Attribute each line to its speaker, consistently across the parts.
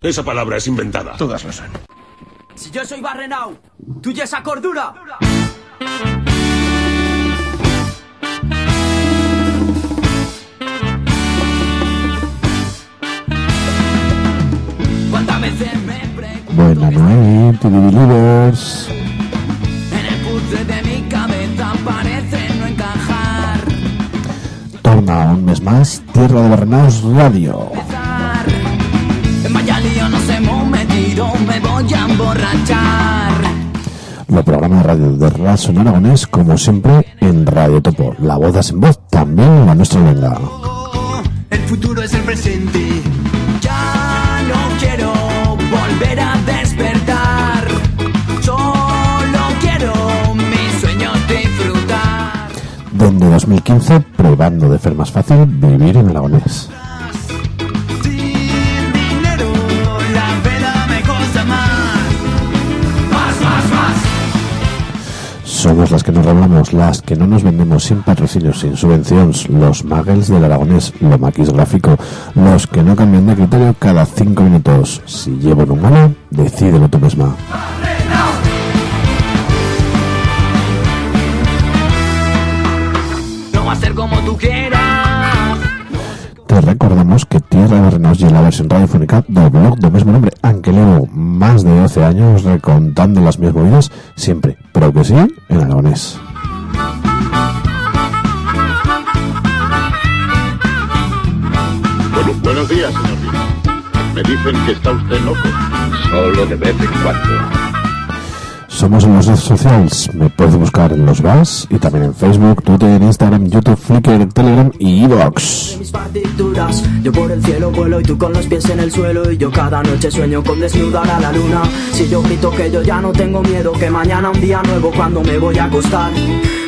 Speaker 1: Esa palabra es inventada.
Speaker 2: Todas lo son.
Speaker 3: Si yo soy Barrenau, tú ya esa cordura. ¿Cuántas veces me pregunto
Speaker 4: Buenas noches, TV Believers.
Speaker 3: en el puzzle de mi cabeza parece no encajar?
Speaker 4: Torna un mes más Tierra de Barrenaos Radio.
Speaker 3: Voy a emborrachar.
Speaker 4: Los programas de radio de en Aragonés, como siempre, en Radio Topo. La voz das en voz, también la nuestra venga.
Speaker 3: El futuro es el presente. Ya no quiero volver a despertar. Solo quiero mis sueños disfrutar.
Speaker 4: Desde 2015, probando de ser más fácil vivir en Aragonés. Somos las que nos reblamos, las que no nos vendemos sin patrocinios, sin subvenciones, los muggles del Aragonés, lo maquis gráfico, los que no cambian de criterio cada cinco minutos. Si llevo un malo, decídelo tú misma.
Speaker 3: No va a ser como tú quieras.
Speaker 4: Recordamos que Tierra de Barrenos y la versión radiofónica del blog del mismo nombre, aunque llevo más de 12 años recontando las mismas movidas, siempre, pero que sí, en aragonés.
Speaker 1: Bueno, buenos días, señor. Me dicen que está usted loco.
Speaker 2: Solo de vez en cuando.
Speaker 4: Somos en las redes sociales, me puedes buscar en los VAS y también en Facebook, Twitter, Instagram, YouTube, Flickr, Telegram y Evox.
Speaker 3: mis partituras Yo por el cielo vuelo y tú con los pies en el suelo. Y yo cada noche sueño con desnudar a la luna. Si yo grito que yo ya no tengo miedo Que mañana un día nuevo cuando me voy a acostar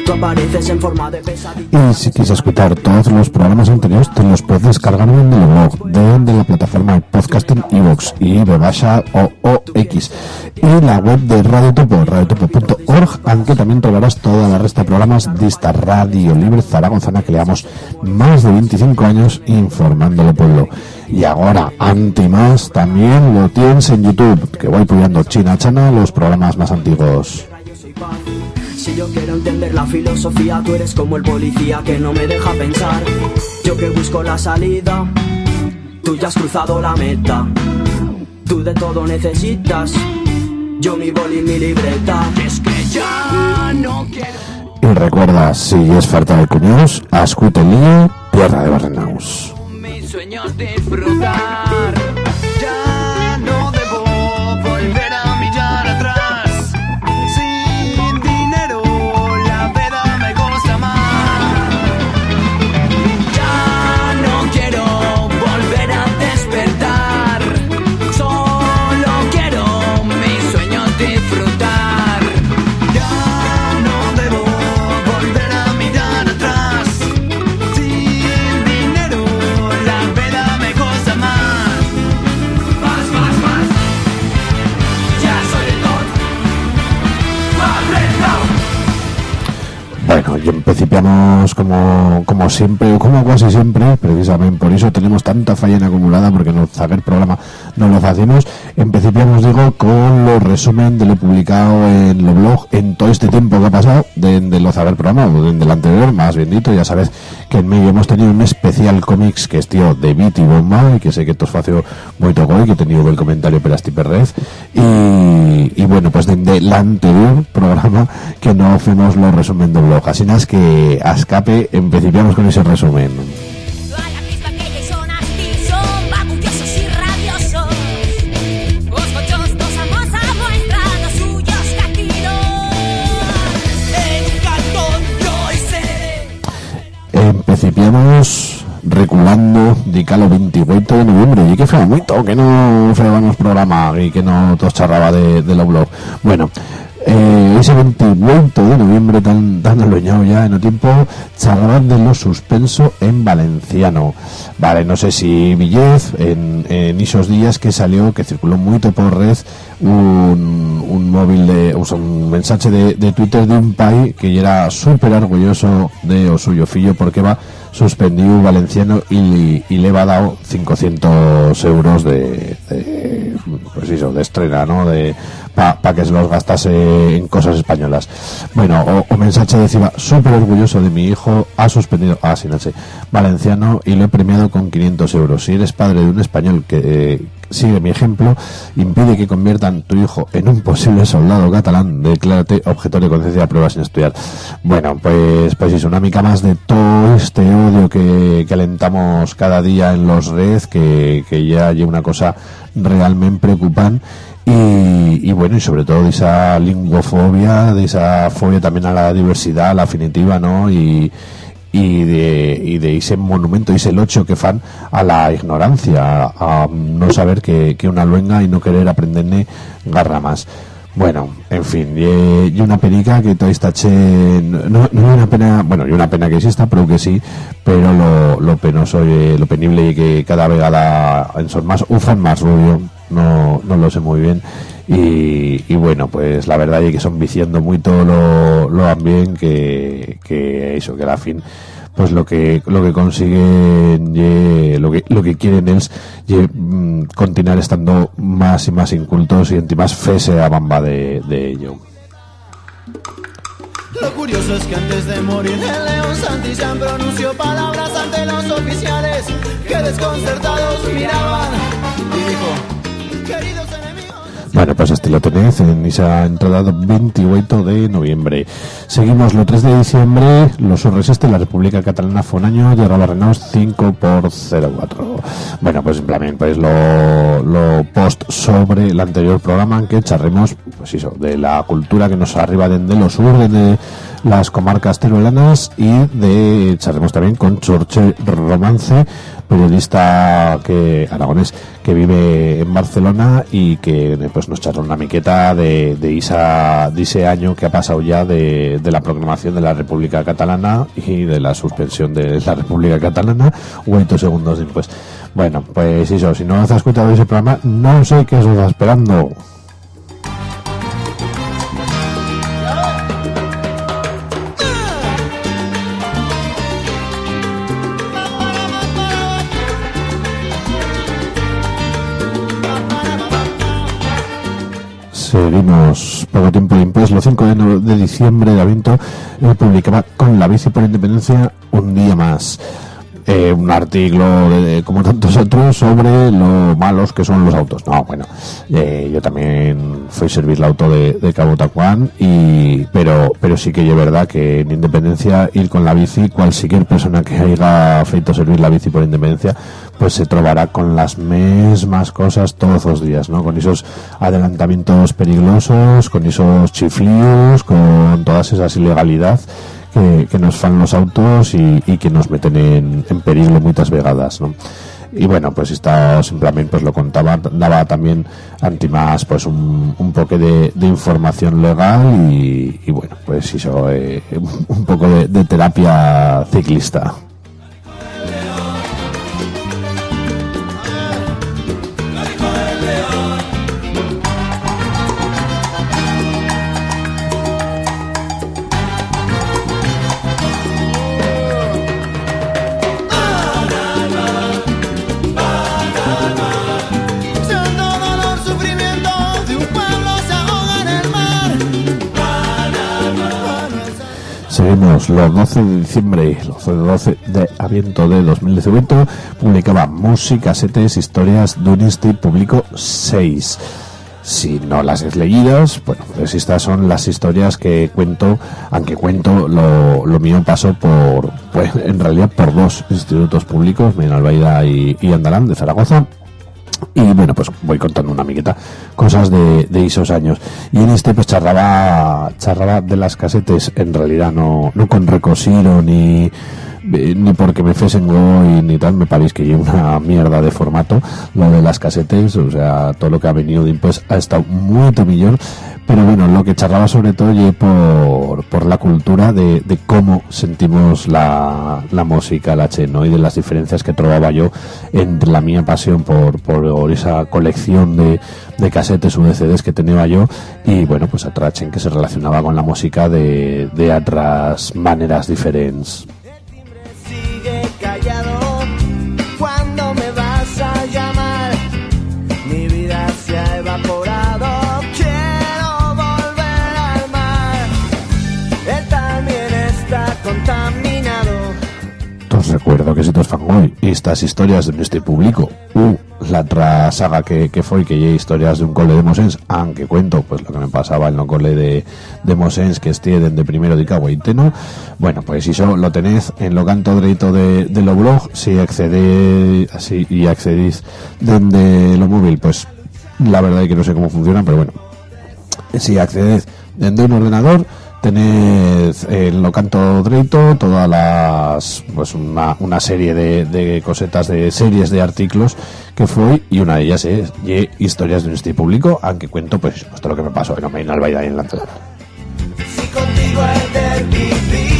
Speaker 3: Tú apareces en forma de pesadilla
Speaker 4: Y si quieres escuchar todos los programas anteriores, te los puedes descargar en el blog de, de la plataforma de podcasting Evox y de Basha o OX. Y la web de Radio Topo, radiotopo.org, aunque también trobarás toda la resta de programas de esta Radio Libre Zaragozana que llevamos más de 25 años informando al pueblo. Y ahora, ante más, también lo tienes en YouTube, que voy poniendo china chana los programas más antiguos.
Speaker 3: Si yo quiero entender la filosofía, tú eres como el policía que no me deja pensar. Yo que busco la salida, tú ya has cruzado la meta. Tú de todo necesitas, yo mi boli y mi libreta. Es que ya no quiero.
Speaker 4: Y recuerda, si es falta de cuñados, ascuite el tierra de Barrenaus.
Speaker 3: mis sueños disfrutar.
Speaker 4: Como, como siempre, o como casi siempre, precisamente por eso tenemos tanta falla acumulada, porque no saber programa no lo hacemos. Empecipiamos, digo, con los resumen de lo publicado en el blog en todo este tiempo que ha pasado, de, de lo saber programa, o de, del anterior, más bien dicho, ya sabes que en medio hemos tenido un especial cómics que es tío de y Bomba, y que sé que esto espacio muy tocó y que he tenido el comentario per Asti Perrez, y, y bueno, pues desde el anterior programa que no hacemos los resumen de blog, así es que a escape empecipiamos con ese resumen.
Speaker 5: Que los.
Speaker 4: Empecipiamos reculando de calo 28 de noviembre y que fue muito que no febamos programa y que no todos charraba de, de lo blog bueno eh, ese 28 de noviembre tan tan aloñado ya en el tiempo charlaban de lo suspenso en valenciano. Vale no sé si Villez en, en esos días que salió que circuló muy por red un, un móvil de o sea, un mensaje de, de Twitter de un país que era súper orgulloso de o suyo fillo porque va suspendido valenciano y, le va dado 500 euros de, de pues eso, de estrena, ¿no? De, para que se los gastase en cosas españolas. Bueno, o, o mensaje decía, súper orgulloso de mi hijo, ha suspendido, ah, sí, no sé, valenciano y lo he premiado con 500 euros. Si eres padre de un español que eh, sigue mi ejemplo, impide que conviertan tu hijo en un posible soldado catalán, declárate objetor de conciencia de pruebas sin estudiar. Bueno, pues, pues es una mica más de todo este odio que, que alentamos cada día en los redes, que, que ya hay una cosa realmente preocupante y, y, bueno, y sobre todo de esa lingofobia, de esa fobia también a la diversidad, a la afinitiva, ¿no? Y, y de, y de ese monumento, ese locho que fan a la ignorancia, a, no saber que, que una luenga y no querer aprenderle garra más. Bueno, en fin, y, y una perica que todavía está che, no, no una pena, bueno, y una pena que exista, pero que sí, pero lo, lo penoso y lo penible y que cada vegada en son más, ufan más rubio, no, no lo sé muy bien, y, y bueno, pues la verdad es que son viciando muy todo lo, lo que, que eso, que a la fin pues lo que lo que consiguen ye, lo que lo que quieren es ye, mm, continuar estando más y más incultos y en más fe se bamba de, de ello.
Speaker 6: Lo curioso es que antes de morir el León Santillán pronunció palabras ante los oficiales que desconcertados miraban y dijo.
Speaker 4: Bueno, pues este lo tenéis en esa entrada 28 de noviembre. Seguimos lo 3 de diciembre, los Urres Este, la República Catalana fue un año, llegaba Renault 5 por 04. Bueno, pues simplemente pues lo, lo post sobre el anterior programa en que charremos, pues eso, de la cultura que nos arriba desde los sur, de las comarcas teruelanas y de charremos también con Chorche Romance, periodista que aragonés que vive en Barcelona y que pues nos charla una miqueta de, de, esa, de ese año que ha pasado ya de, la proclamación de la República Catalana y de la suspensión de la República Catalana, ocho segundos después. Bueno, pues eso, si no has escuchado ese programa, no sé qué os está esperando. Seguimos poco tiempo después, los 5 de, diciembre de Avinto, eh, publicaba con la bici por independencia un día más. Eh, un artículo, de- como tantos otros, sobre lo malos que son los autos. No, bueno, eh, yo también fui a servir el auto de, de Cabo Tacuán, y, pero, pero sí que es verdad que en Independencia ir con la bici, cualquier persona que haya feito servir la bici por Independencia, pues se trobará con las mismas cosas todos los días, ¿no? Con esos adelantamientos peligrosos, con esos chiflíos, con todas esas ilegalidades que, nos fan los autos y, que nos meten en, en peligro muchas vegadas, ¿no? Y bueno, pues esto simplemente pues lo contaba, daba también anti más pues un, un poco de, de información legal y, y bueno, pues eso, eh, un poco de, de terapia ciclista. Los 12 de diciembre, los 12 de aviento de 2018, publicaba música, setes, historias, Dunisti publicó 6. Si no las has leídas, bueno, pues estas son las historias que cuento, aunque cuento, lo, mío pasó por, pues en realidad por dos institutos públicos, Menalbaida y, y Andalán de Zaragoza, y bueno, pues voy contando una miqueta cosas de, de esos años. Y en este pues charraba, charraba de las casetes, en realidad no, no con recosiro ni, eh, ni porque me fuesen y ni tal, me parece que una mierda de formato lo de las casetes, o sea, todo lo que ha venido después ha estado muy mejor pero bueno, lo que charraba sobre todo ye por, por la cultura de, de cómo sentimos la, la música, la che, ¿no? Y de las diferencias que trovaba yo entre la mía pasión por, por esa colección de, de casetes o de CDs que tenía yo y bueno, pues a Trachen que se relacionaba con la música de, de otras maneras diferentes. Recuerdo que si tos fan hoy. Estas historias de este público u la otra saga que, que fue que hay historias de un cole de Mosens aunque cuento pues lo que me pasaba en lo cole de, de Mosens que estieden de primero de Cagua y Teno bueno pues si eso lo tenéis en lo canto derecho de, de lo blog. Si accedéis así y accedís desde lo móvil pues la verdad es que no sé cómo funciona pero bueno. Si accedes desde un ordenador tenéis en lo canto derecho todas las pues una, una serie de, cosetas de series de artículos que fue y una de ellas es historias de un estilo público aunque cuento pues esto lo que me pasó en Omein Albaida y en Lanzador
Speaker 6: Si.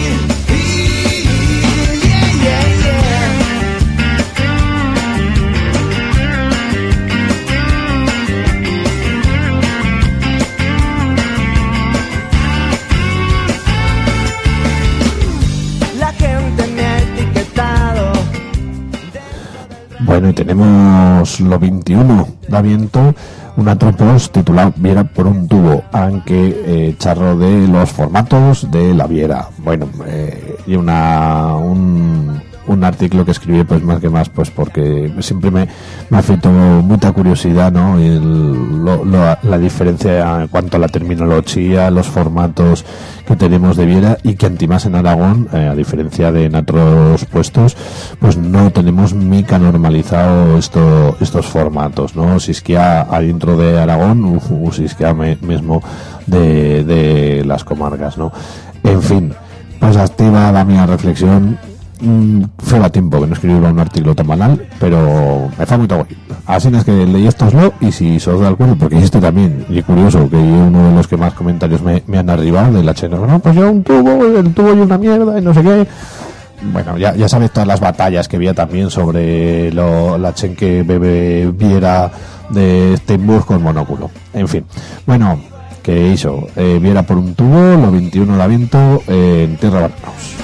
Speaker 4: Bueno, y tenemos lo 21 de viento, un atropos titulado Viera por un tubo, aunque eh, charro de los formatos de la Viera. Bueno, eh, y una un, un artículo que escribí pues más que más pues porque siempre me, me ha feito mucha curiosidad no el- lo- lo- la diferencia en cuanto a la terminología los formatos que tenemos de Viera y que antimás en Aragón eh, a diferencia de en otros puestos pues no tenemos mica normalizado esto, estos formatos no si es que adentro de Aragón u, u si es que me- mismo de, de las comarcas no en fin pues activa la mía reflexión Mm, fuera tiempo que no escribiera un artículo tan banal, pero me fa muy guay. Así es que leí estos lo y si sos de acuerdo, porque este también, y curioso, que uno de los que más comentarios me, han arribado de la chena, no, pues yo un tubo, el tubo y una mierda, y no sé qué. Bueno, ya, ya sabes todas las batallas que había también sobre lo, la chen que bebe viera de Steinburg con monóculo. En fin, bueno, que hizo, eh, viera por un tubo, lo 21 de aviento, eh, en Tierra Bananos.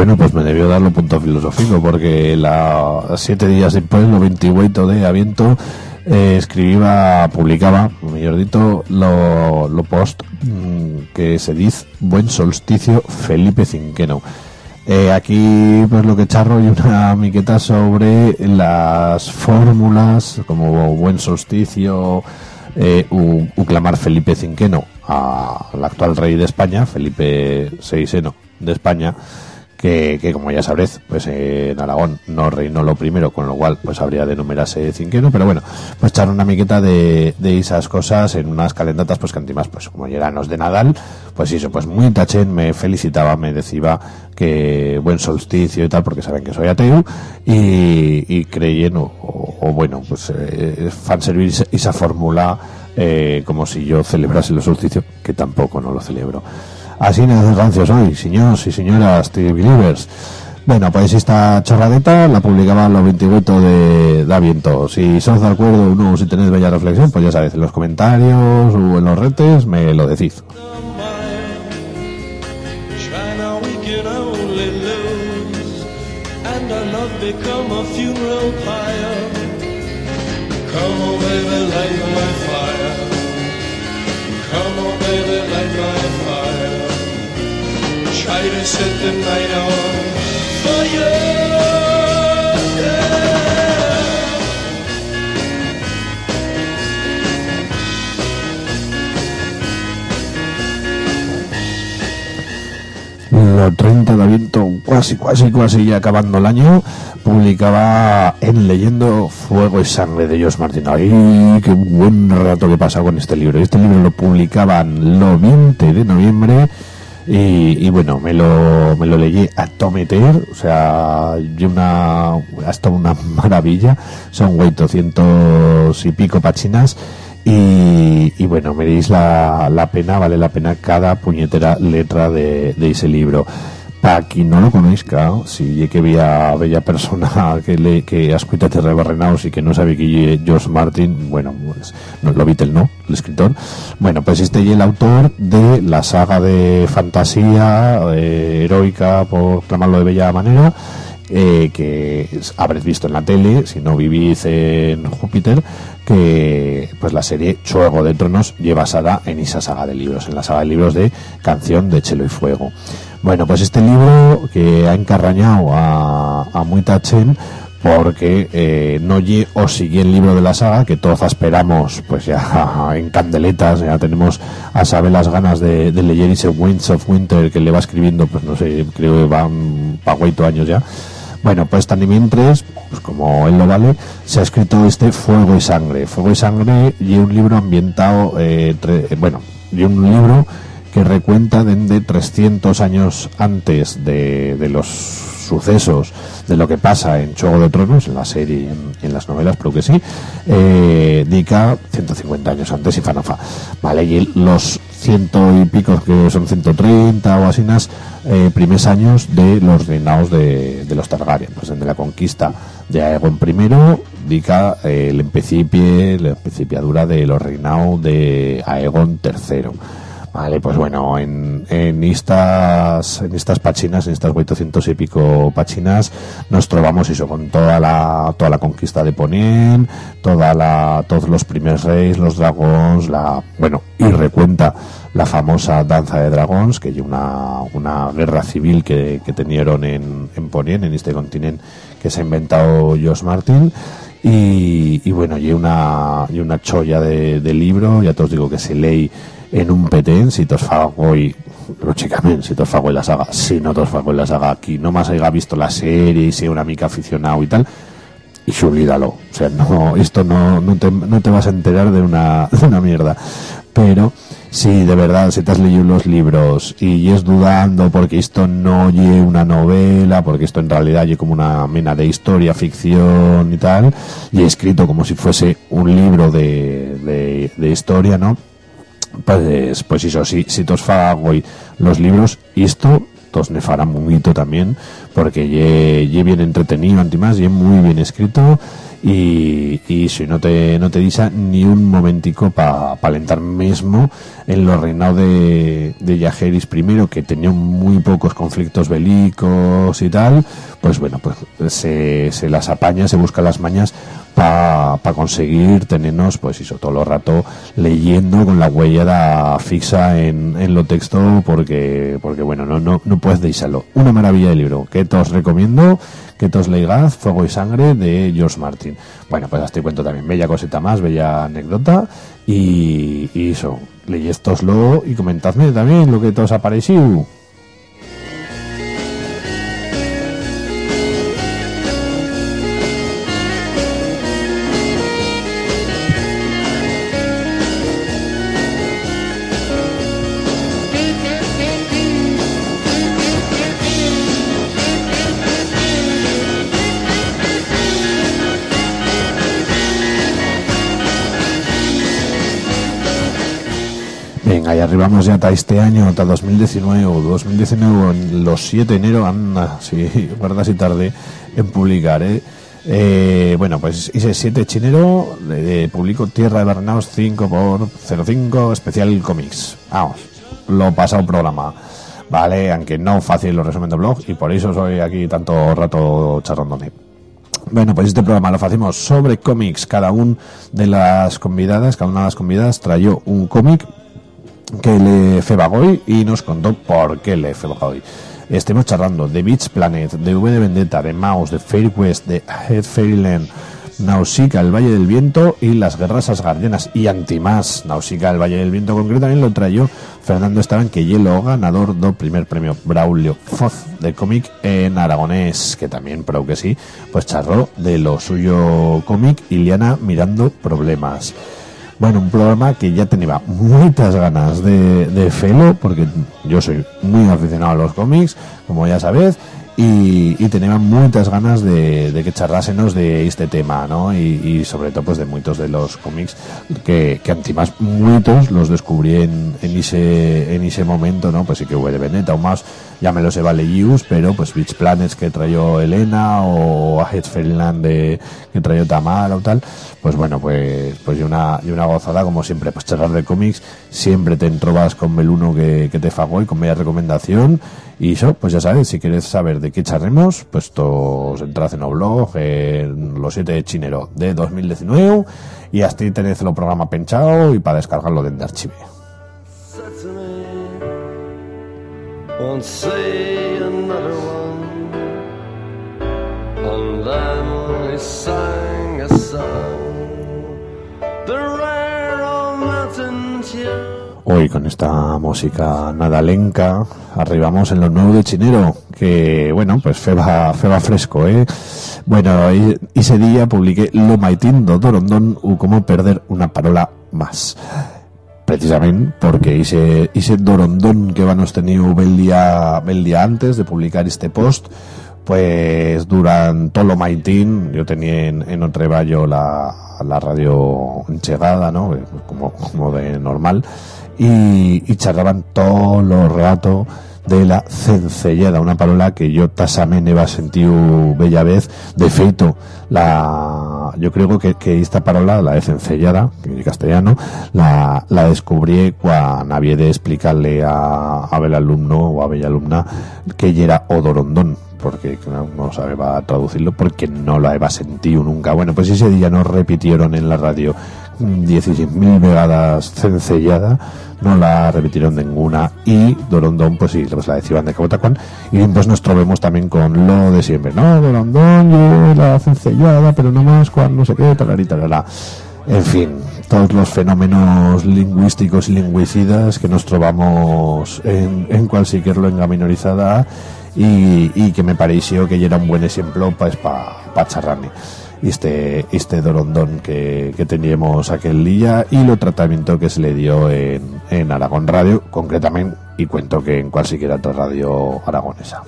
Speaker 4: Bueno, pues me debió dar lo punto filosófico, porque la siete días después, lo 28 de aviento, eh, escribía, publicaba, mejor dicho, lo, lo post mm, que se dice Buen Solsticio Felipe Cinqueno. Eh, aquí, pues lo que charro y una miqueta sobre las fórmulas, como Buen Solsticio, eh, u, u clamar Felipe Cinqueno al actual rey de España, Felipe VI de España, que, que como ya sabréis, pues eh, en Aragón no reinó lo primero, con lo cual pues habría de numerarse cinqueno, pero bueno, pues echar una miqueta de, de esas cosas en unas calendatas, pues que antimás, pues como ya los de Nadal, pues eso, pues muy tachen, me felicitaba, me decía que buen solsticio y tal, porque saben que soy ateo, y, y creyen, o, o- o bueno, pues eh, fan servir esa, fórmula eh, como si yo celebrase el solsticio, que tampoco no lo celebro. Así nos rancios hoy, señores y señoras TV Believers. Bueno, pues esta chorradeta la publicaba los 28 de, de. Si sos de acuerdo o no, si tenéis bella reflexión, pues ya sabéis, en los comentarios o en los retes me lo decís.
Speaker 7: To set the night on fire.
Speaker 4: Los 30 de aviento, casi, casi, casi ya acabando el año, publicaba en Leyendo Fuego y Sangre de Josh Martin. ¡Ay, qué buen rato que pasa con este libro! Este libro lo publicaban lo 20 de noviembre y, y bueno, me lo, me lo leí a tometer, o sea, y una, hasta una maravilla. Son 800 y pico pachinas. Y, y bueno, meréis la, la pena, vale la pena cada puñetera letra de, de ese libro. Para quien no lo conozca, si es que había bella persona que le que ha escrito Terre Barrenaus y que no sabe que ye George Martin, bueno, pues no lo Beatle, ¿no? El escritor. Bueno, pues este es el autor de la saga de fantasía eh, heroica, por llamarlo de bella manera, eh, que habréis visto en la tele, si no vivís en Júpiter, que pues la serie Juego de Tronos lleva basada en esa saga de libros, en la saga de libros de Canción de Chelo y Fuego. Bueno, pues este libro que ha encarrañado a, a muita chen porque eh, no lle o sigue el libro de la saga que todos esperamos pues ya en candeletas ya tenemos a saber las ganas de, de leer ese Winds of Winter que le va escribiendo pues no sé creo que van pa' años ya bueno, pues también mientras, pues como él lo vale, se ha escrito este Fuego y Sangre. Fuego y Sangre y un libro ambientado, eh, tre- eh, bueno, y un libro que recuenta desde 300 años antes de, de los sucesos de lo que pasa en Juego de Tronos, en la serie y en, las novelas, pero que sí, eh, dica 150 años antes y fanafa. Vale, y los ciento y pico, que son 130 o así, eh, primeros años de los reinados de, de los Targaryen, pues de la conquista de Aegon I, dica eh, el empecipie, la empecipiadura de los reinados de Aegon III. Vale, pues bueno, en, en estas en estas pachinas, en estas 800 y pico pachinas, nos trovamos eso con toda la toda la conquista de Ponien, toda la todos los primeros reyes, los dragons, la bueno, y recuenta la famosa danza de dragones, que hay una, una guerra civil que, que tenieron en, en Ponien, en este continente que se ha inventado Josh Martin. Y, y bueno, y una, y una cholla de, de libro, ya te os digo que se lee en un petén, si tos fago y lógicamente, si tos fago en la saga, si no tos fago en la saga aquí, no más haya visto la serie y sea una mica aficionado y tal, y olvídalo. O sea, no, esto no, no, te, no te vas a enterar de una, de una mierda. Pero si de verdad, si te has leído los libros y es dudando porque esto no lle una novela, porque esto en realidad lle como una mena de historia, ficción y tal, y escrito como si fuese un libro de, de historia, ¿no? Pues, pues eso, si, si tos fa hoy los libros, esto tos ne fará mucho también, porque ye, ye bien entretenido, antimás, ye muy bien escrito, y, y si no te, no te disa ni un momentico para pa alentar mismo en los reinados de, de Yajeris primero, que tenía muy pocos conflictos bélicos y tal, pues bueno, pues se, se las apaña, se busca las mañas para conseguir tenernos, pues eso, todo el rato leyendo con la huella fixa en, en lo texto, porque, porque bueno, no, no, no puedes dejarlo. Una maravilla de libro que te os recomiendo, que te os leigad, Fuego y Sangre de George Martin. Bueno, pues hasta cuento también, bella cosita más, bella anécdota, y, y eso, leyéstoslo y comentadme también lo que te os ha parecido. Arribamos ya hasta este año, hasta 2019 o 2019, en los 7 de enero, anda, sí, guarda si tarde en publicar, ¿eh? Eh, bueno, pues ese 7 de enero eh, publico Tierra de Barrenaos 5 por 05 especial cómics. Vamos, lo pasado programa. Vale, aunque no fácil los resumen de blog y por eso soy aquí tanto rato charrondone. Bueno, pues este programa lo hacemos sobre cómics. Cada una de las convidadas, cada una de las convidadas trayó un cómic que le feba hoy y nos contó por qué le feba hoy. Estemos charlando de Beach Planet, de V de Vendetta, de Mouse, de Fair West, de Head Fairyland, Nausicaa, el Valle del Viento y las Guerras Asgardianas y Antimás. Nausicaa, el Valle del Viento concretamente lo trayó Fernando Esteban, que hielo ganador do primer premio Braulio Foz de cómic en aragonés, que también, pero que sí, pues charró de lo suyo cómic Iliana mirando problemas. Bueno, un programa que ya tenía muchas ganas de, de felo, porque yo soy muy aficionado a los cómics, como ya sabéis, y, y tenían muchas ganas de, de que charrásenos de este tema, ¿no? Y, y sobre todo pues de muchos de los cómics que, que antimás muchos los descubrí en, en ese en ese momento, ¿no? Pues sí que hubo de Beneta o más, ya me los he leídos, pero pues Beach Planets que trayó Elena o Fairyland de, que trayó Tamara o tal, pues bueno, pues pues y una, y una gozada como siempre, pues charlar de cómics, siempre te entrobas con Beluno que, que te fagó y con media recomendación y eso, pues ya sabes, si quieres saber de qué charremos, pues tos entrad en el blog, en los 7 de chinero de 2019 y ahí tenéis el programa penchado y para descargarlo de archive.
Speaker 7: said to me, won't say another one. And then
Speaker 4: Hoy con esta música nadalenca arribamos en lo nuevo de Chinero, que bueno, pues feba, feba fresco, ¿eh? Bueno, ese día publiqué Lo maitín do Dorondón u cómo perder una parola más. Precisamente porque ese, ese Dorondón que van tenido el día, el día antes de publicar este post, pues durante todo lo maitín, yo tenía en, en la, radio enchegada, ¿no? Eh, Como, como de normal, y, y charlaban todo lo rato de la cencellada, una palabra que yo tasamente va sentido bella vez, de feito, la, yo creo que, que esta palabra, la de cencellada, que en castellano, la, la descubrí cuando había de explicarle a, a bel alumno o a bella alumna que ella era odorondón, porque claro, no sabía traducirlo, porque no la había sentido nunca. Bueno, pues ese día nos repitieron en la radio 16.000 vegadas cencellada, no la repitieron ninguna y Dorondón pues sí, pues la decían de Cabotacuán y pues nos trovemos también con lo de siempre, no, Dorondón, yo la cencellada, pero no más cuando no sé qué, talarí, talará. En fin, todos los fenómenos lingüísticos y lingüicidas que nos trovamos en, en cualquier lengua minorizada y, y que me pareció que era un buen ejemplo pues para pa charrarme este, este dorondón que, teníamos aquel día y lo tratamiento que se le dio en, Aragón Radio, concretamente, y cuento que en cualquier otra radio aragonesa.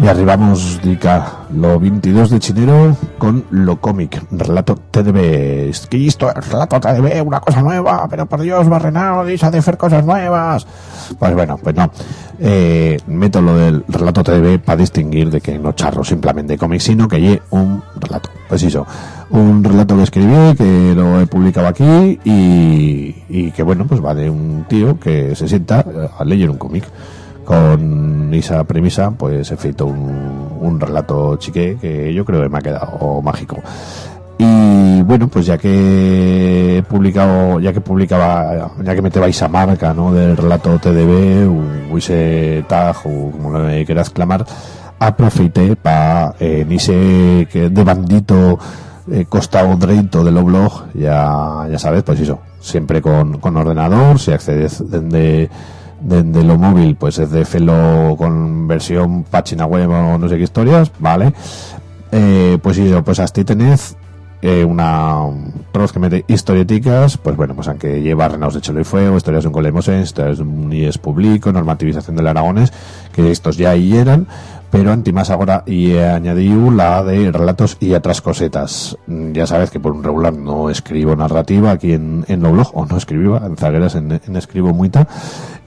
Speaker 4: Y arribamos, Dica, lo 22 de Chinero con lo cómic, relato TDB. Es que esto es relato TDB, una cosa nueva, pero por Dios, Barrenao, deja de hacer cosas nuevas. Pues bueno, pues no. Eh, meto lo del relato TDB para distinguir de que no charro simplemente cómic, sino que lle un relato. Pues eso, un relato que escribí, que lo he publicado aquí y, y que bueno, pues va de un tío que se sienta eh, a leer un cómic con esa premisa pues he feito un, un relato chique que yo creo que me ha quedado mágico y bueno pues ya que he publicado ya que publicaba ya que me te vais a marca ¿no? del relato TDB o ese tag o como le quieras clamar aproveité para eh, en ese que de bandito eh, costado dreito de lo blog ya ya sabes pues eso siempre con, con ordenador si accedes desde desde lo móvil pues es de felo con versión página web o no sé qué historias vale eh, pues sí pues ahí tenés eh, una troz que historieticas pues bueno pues aunque lleva renaos de chelo y fuego historias de un colemosens historias de un IES público normativización del aragones que estos ya ahí eran pero antimás ahora y he añadido la de relatos y otras cosetas Mm, ya sabes que por un regular no escribo narrativa aquí en, en lo blog o no escribía en zagueras en, en escribo muita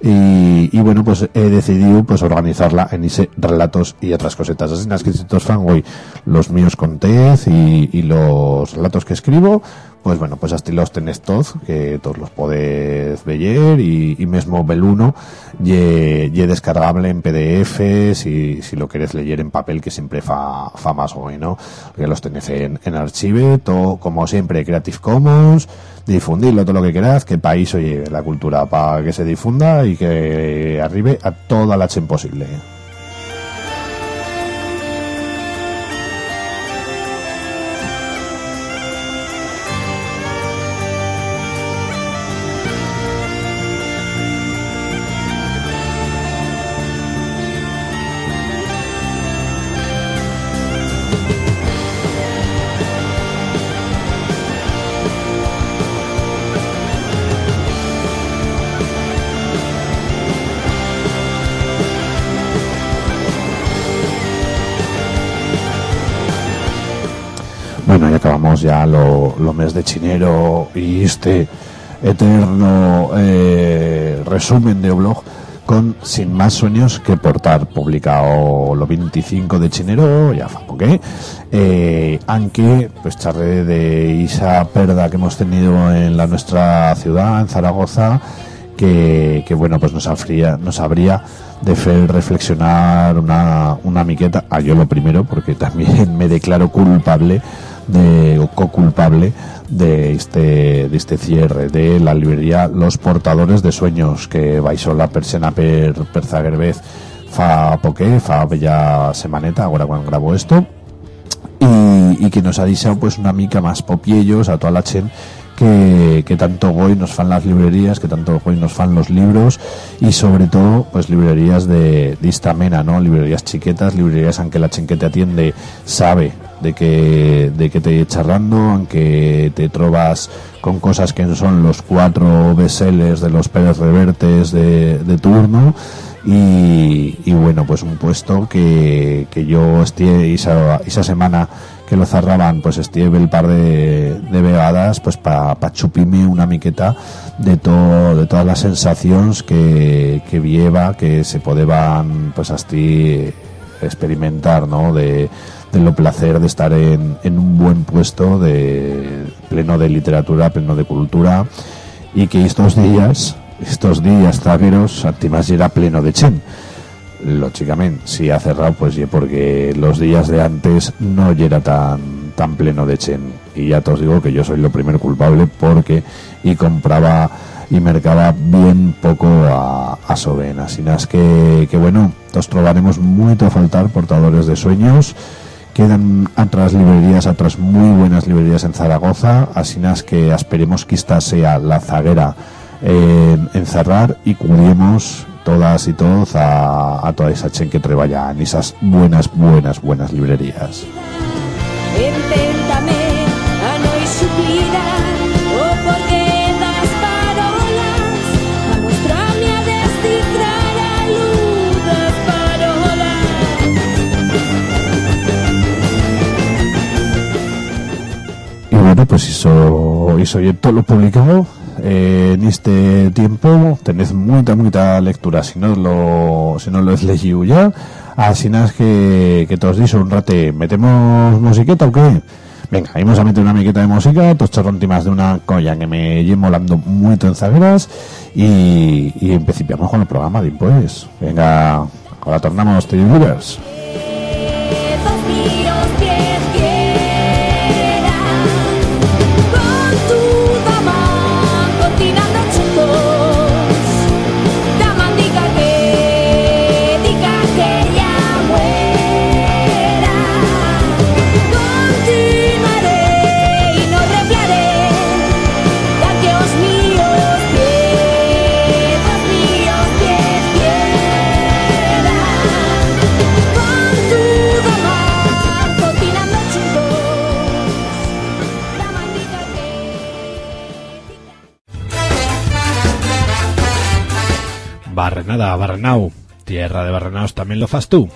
Speaker 4: y, y bueno pues he decidido pues organizarla en ese relatos y otras cosetas así que si fan hoy los míos con tez y, y los relatos que escribo pues bueno, pues hasta los tenés todos, que todos los podéis ver y, y mismo Beluno ye, ye descargable en PDF si, si lo querés leer en papel que siempre fa, fa más bueno, que los tenés en, en archive, todo como siempre Creative Commons, difundirlo todo lo que queráis, que país oye la cultura para que se difunda y que arribe a toda la chen posible. Lo, lo mes de chinero y este eterno eh, resumen de blog con Sin más sueños que portar, publicado lo 25 de chinero, ya fa poqué, eh, aunque pues charré de esa perda que hemos tenido en la nuestra ciudad, en Zaragoza, que, que, bueno, pues nos habría, nos habría de hacer reflexionar una, una miqueta, a yo lo primero, porque también me declaro culpable de, o co-culpable de este, de este cierre de la librería Los Portadores de Sueños, que Baisola persena per, per Zagerbez fa poqué, fa bella semaneta, ahora cuando grabo esto, y, que nos ha dicho pues una mica más popiellos a toda la chen que, que tanto hoy nos fan las librerías, que tanto hoy nos fan los libros y sobre todo pues librerías de, de esta mena, ¿no? Librerías chiquetas, librerías aunque la chen que te atiende sabe de que, de que te charrando, aunque te trovas con cosas que son los cuatro bestsellers de los Pérez Revertes de, de turno. Y, y bueno pues un puesto que, que yo estuve esa, esa semana que lo cerraban pues estuve el par de, de vegadas pues para pa chupirme una miqueta de todo de todas las sensaciones que, que vieva que se podían pues así experimentar no de, de lo placer de estar en, en un buen puesto de pleno de literatura pleno de cultura y que estos días estos días zagueros Antimás era pleno de chen. Lógicamente si ha cerrado pues ya porque los días de antes no era tan tan pleno de chen. Y ya te os digo que yo soy lo primer culpable porque y compraba y mercaba bien poco a, a Soben así que, que bueno nos trobaremos mucho a faltar portadores de sueños quedan otras librerías, otras muy buenas librerías en Zaragoza, así que esperemos que esta sea la zaguera en, en cerrar y cuidemos todas y todos a, a toda esa chen que treballa en esas buenas, buenas, buenas librerías. Pues eso, eso y todo lo publicado eh, en este tiempo tenéis mucha, mucha lectura, si no lo, si no lo es leído ya, es que, que todos dice un rate, ¿metemos musiqueta o qué? Venga, vamos a meter una miqueta de música, dos chorrontimas de una colla que me llevo molando mucho en zagueras y, y empezamos con el programa de pues. Venga, ahora tornamos to Universe.
Speaker 8: Barrenada, Barrenau. Tierra de Barrenaos también lo fas tú.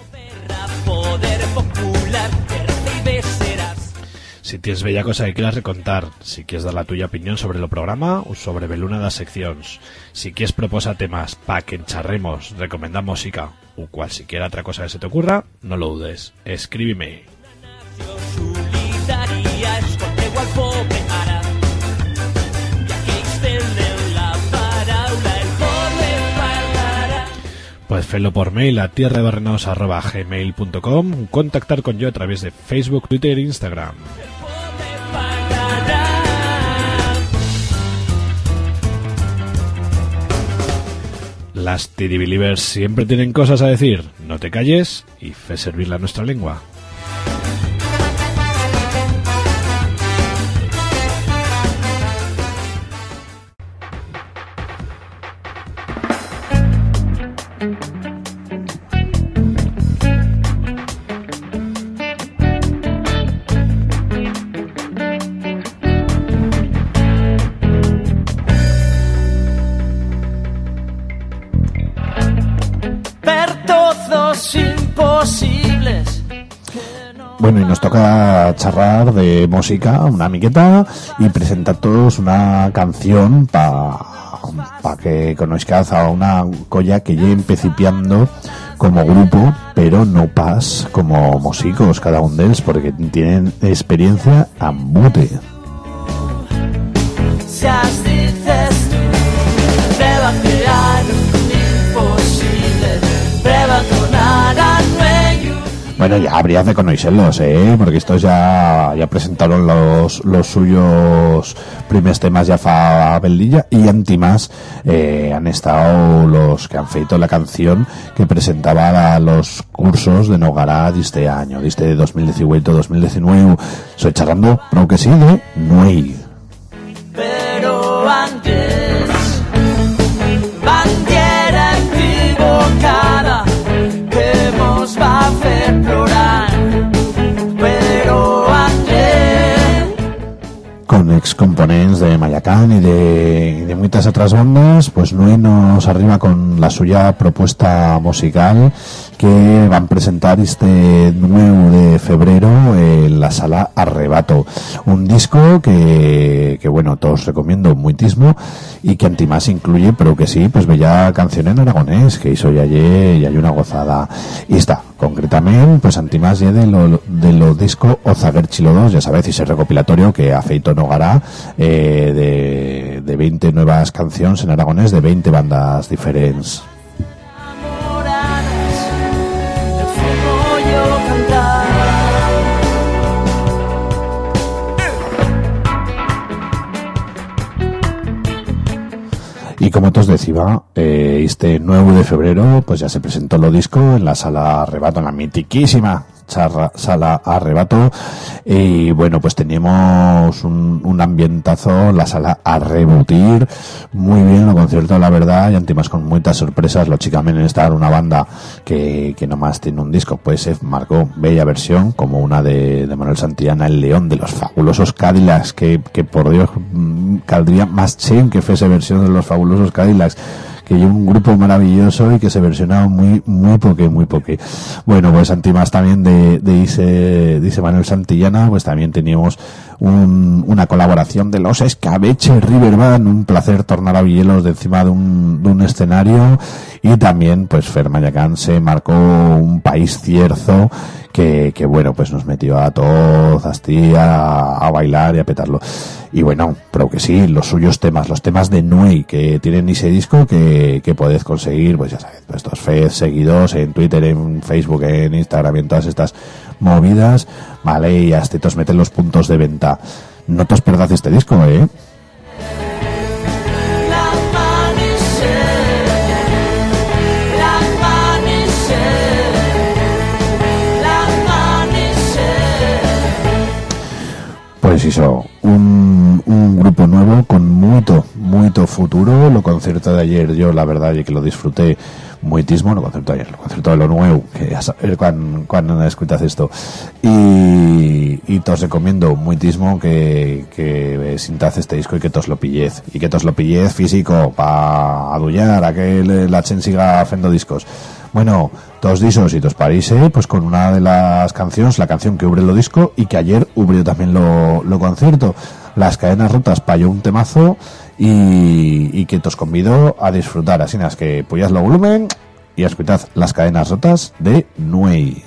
Speaker 8: Si tienes bella cosa que quieras recontar, si quieres dar la tuya opinión sobre el programa o sobre beluna das secciones, si quieres proposa temas pa que encharremos, recomendar música o cualquiera otra cosa que se te ocurra, no lo dudes. Escríbeme. Puedes hacerlo por mail a tierradebarrenaos.gmail.com contactar con yo a través de Facebook, Twitter e Instagram. Las TD Believers siempre tienen cosas a decir. No te calles y fe servir la nuestra lengua.
Speaker 4: Bueno, y nos toca charlar de música, una miqueta, y presentar todos una canción para pa que conozcáis a una colla que ya empecipiando como grupo, pero no pas como músicos cada uno de ellos, porque tienen experiencia a mute.
Speaker 9: Si
Speaker 4: Bueno, ya habrías de conocerlos, ¿eh? Porque estos ya, ya presentaron los, los suyos primeros temas ya fa Beldilla y antimás eh, han estado los que han feito la canción que presentaba a los cursos de Nogará de este año, de este 2018-2019. Soy charlando, pero que sí, de Nuey.
Speaker 9: Pero antes,
Speaker 4: con ex components de Mayacán y de, y de muchas otras bandas, pues Nui nos arriba con la suya propuesta musical que van a presentar este 9 de febrero en la sala Arrebato. Un disco que, que bueno, todos recomiendo muitísimo y que antimás incluye, pero que sí, pues bella canción en aragonés, que hizo ya y hay una gozada. Y está, concretamente, pues antimás ya de lo, de lo disco Ozaguer Chilo 2, ya sabéis, ese recopilatorio que a feito Nogara eh, de, de 20 nuevas canciones en aragonés de 20 bandas diferentes. Y como te os decía, este 9 de febrero, pues ya se presentó lo disco en la sala Arrebato, en la mitiquísima charra- sala Arrebato. Y bueno, pues teníamos un, ambientazo, la sala a rebutir. Muy bien, lo concierto, la verdad, y antimás con muchas sorpresas. Lógicamente, en estar una banda que, que nomás tiene un disco, pues se marcó bella versión, como una de, de Manuel Santillana, El León de los fabulosos Cadillacs, que, que por Dios, mm, caldría más chen que fuese versión de los fabulosos Cadillacs que hay un grupo maravilloso y que se versionaba muy muy poque muy poque. Bueno pues antimás también de, de ese dice Manuel Santillana pues también teníamos un- una colaboración de los Escabeche Riverband un placer tornar a Villelos de encima de un, escenario. Y también pues Fer Mayacán se marcó un país cierzo que, que bueno pues nos metió a todos así a, a bailar y a petarlo. Y bueno, pero que sí, los suyos temas, los temas de Nui que tienen ese disco que, que podéis conseguir, pues ya sabéis, pues estos feds seguidos en Twitter, en Facebook, en Instagram, en todas estas movidas, vale, y hasta te meten los puntos de venta. No te os perdáis este disco, eh. Pues eso, un grupo nuevo con mucho, mucho futuro. Lo concierto de ayer, yo la verdad y que lo disfruté muitísimo, lo concierto de ayer, lo concierto de lo nuevo, que ya saber cuando, cuando escuchas esto. Y, y te os recomiendo muitísimo que, que sintas este disco y que te os lo pillez. Y que te os lo pillez físico para adullar a que le- la chen siga haciendo discos. Bueno, todos disos y tos parise, pues con una de las canciones, la canción que ubre lo disco y que ayer ubrió también lo, lo concierto. Las cadenas rotas payó un temazo y, que os convido a disfrutar. Así que puyas lo volumen y escuchad las cadenas rotas de Nuey.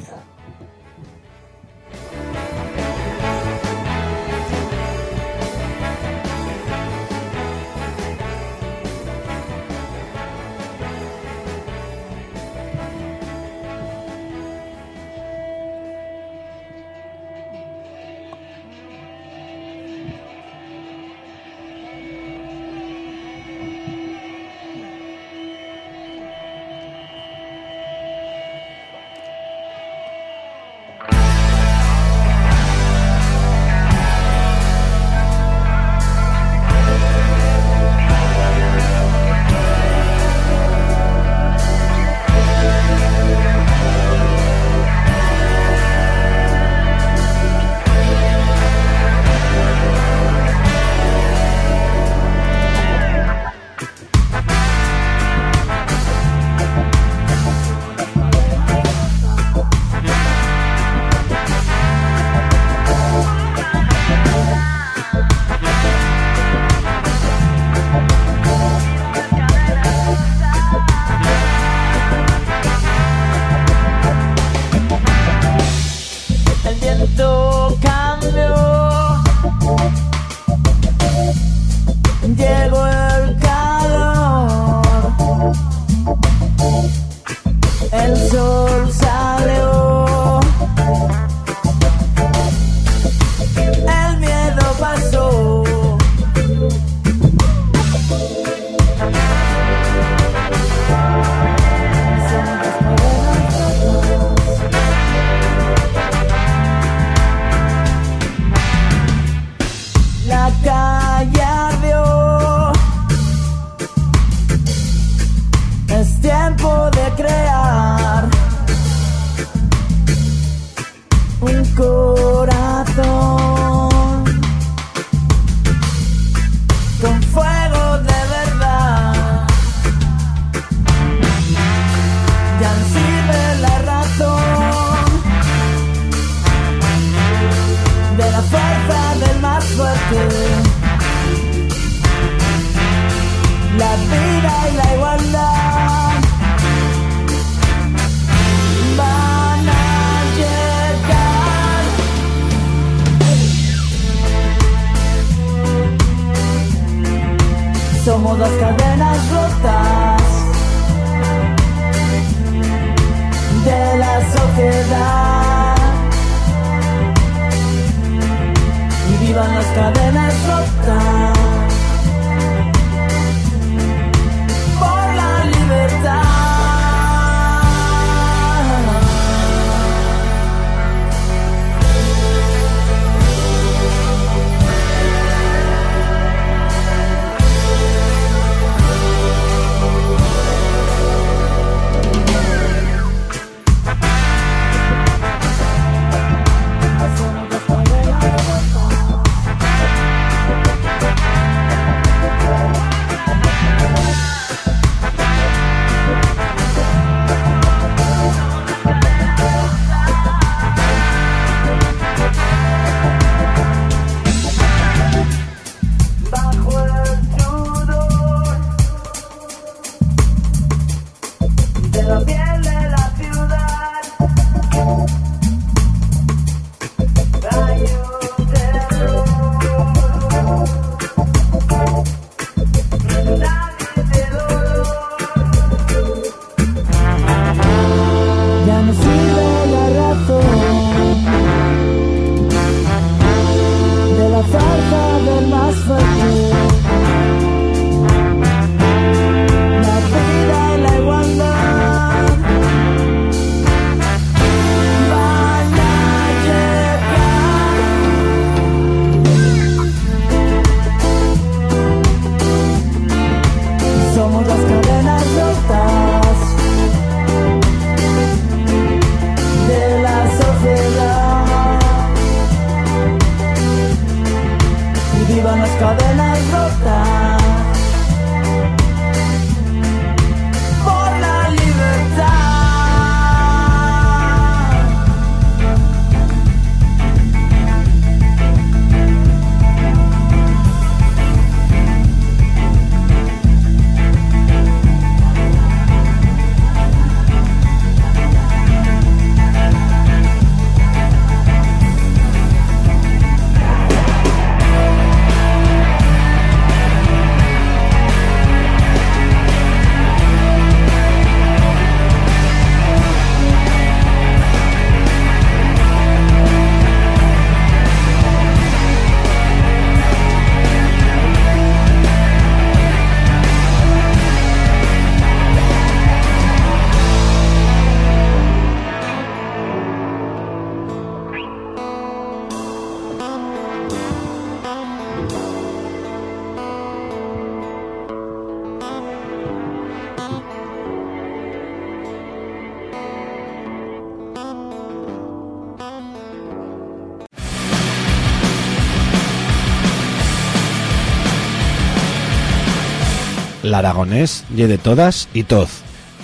Speaker 8: L'aragonès lle de todas i toz.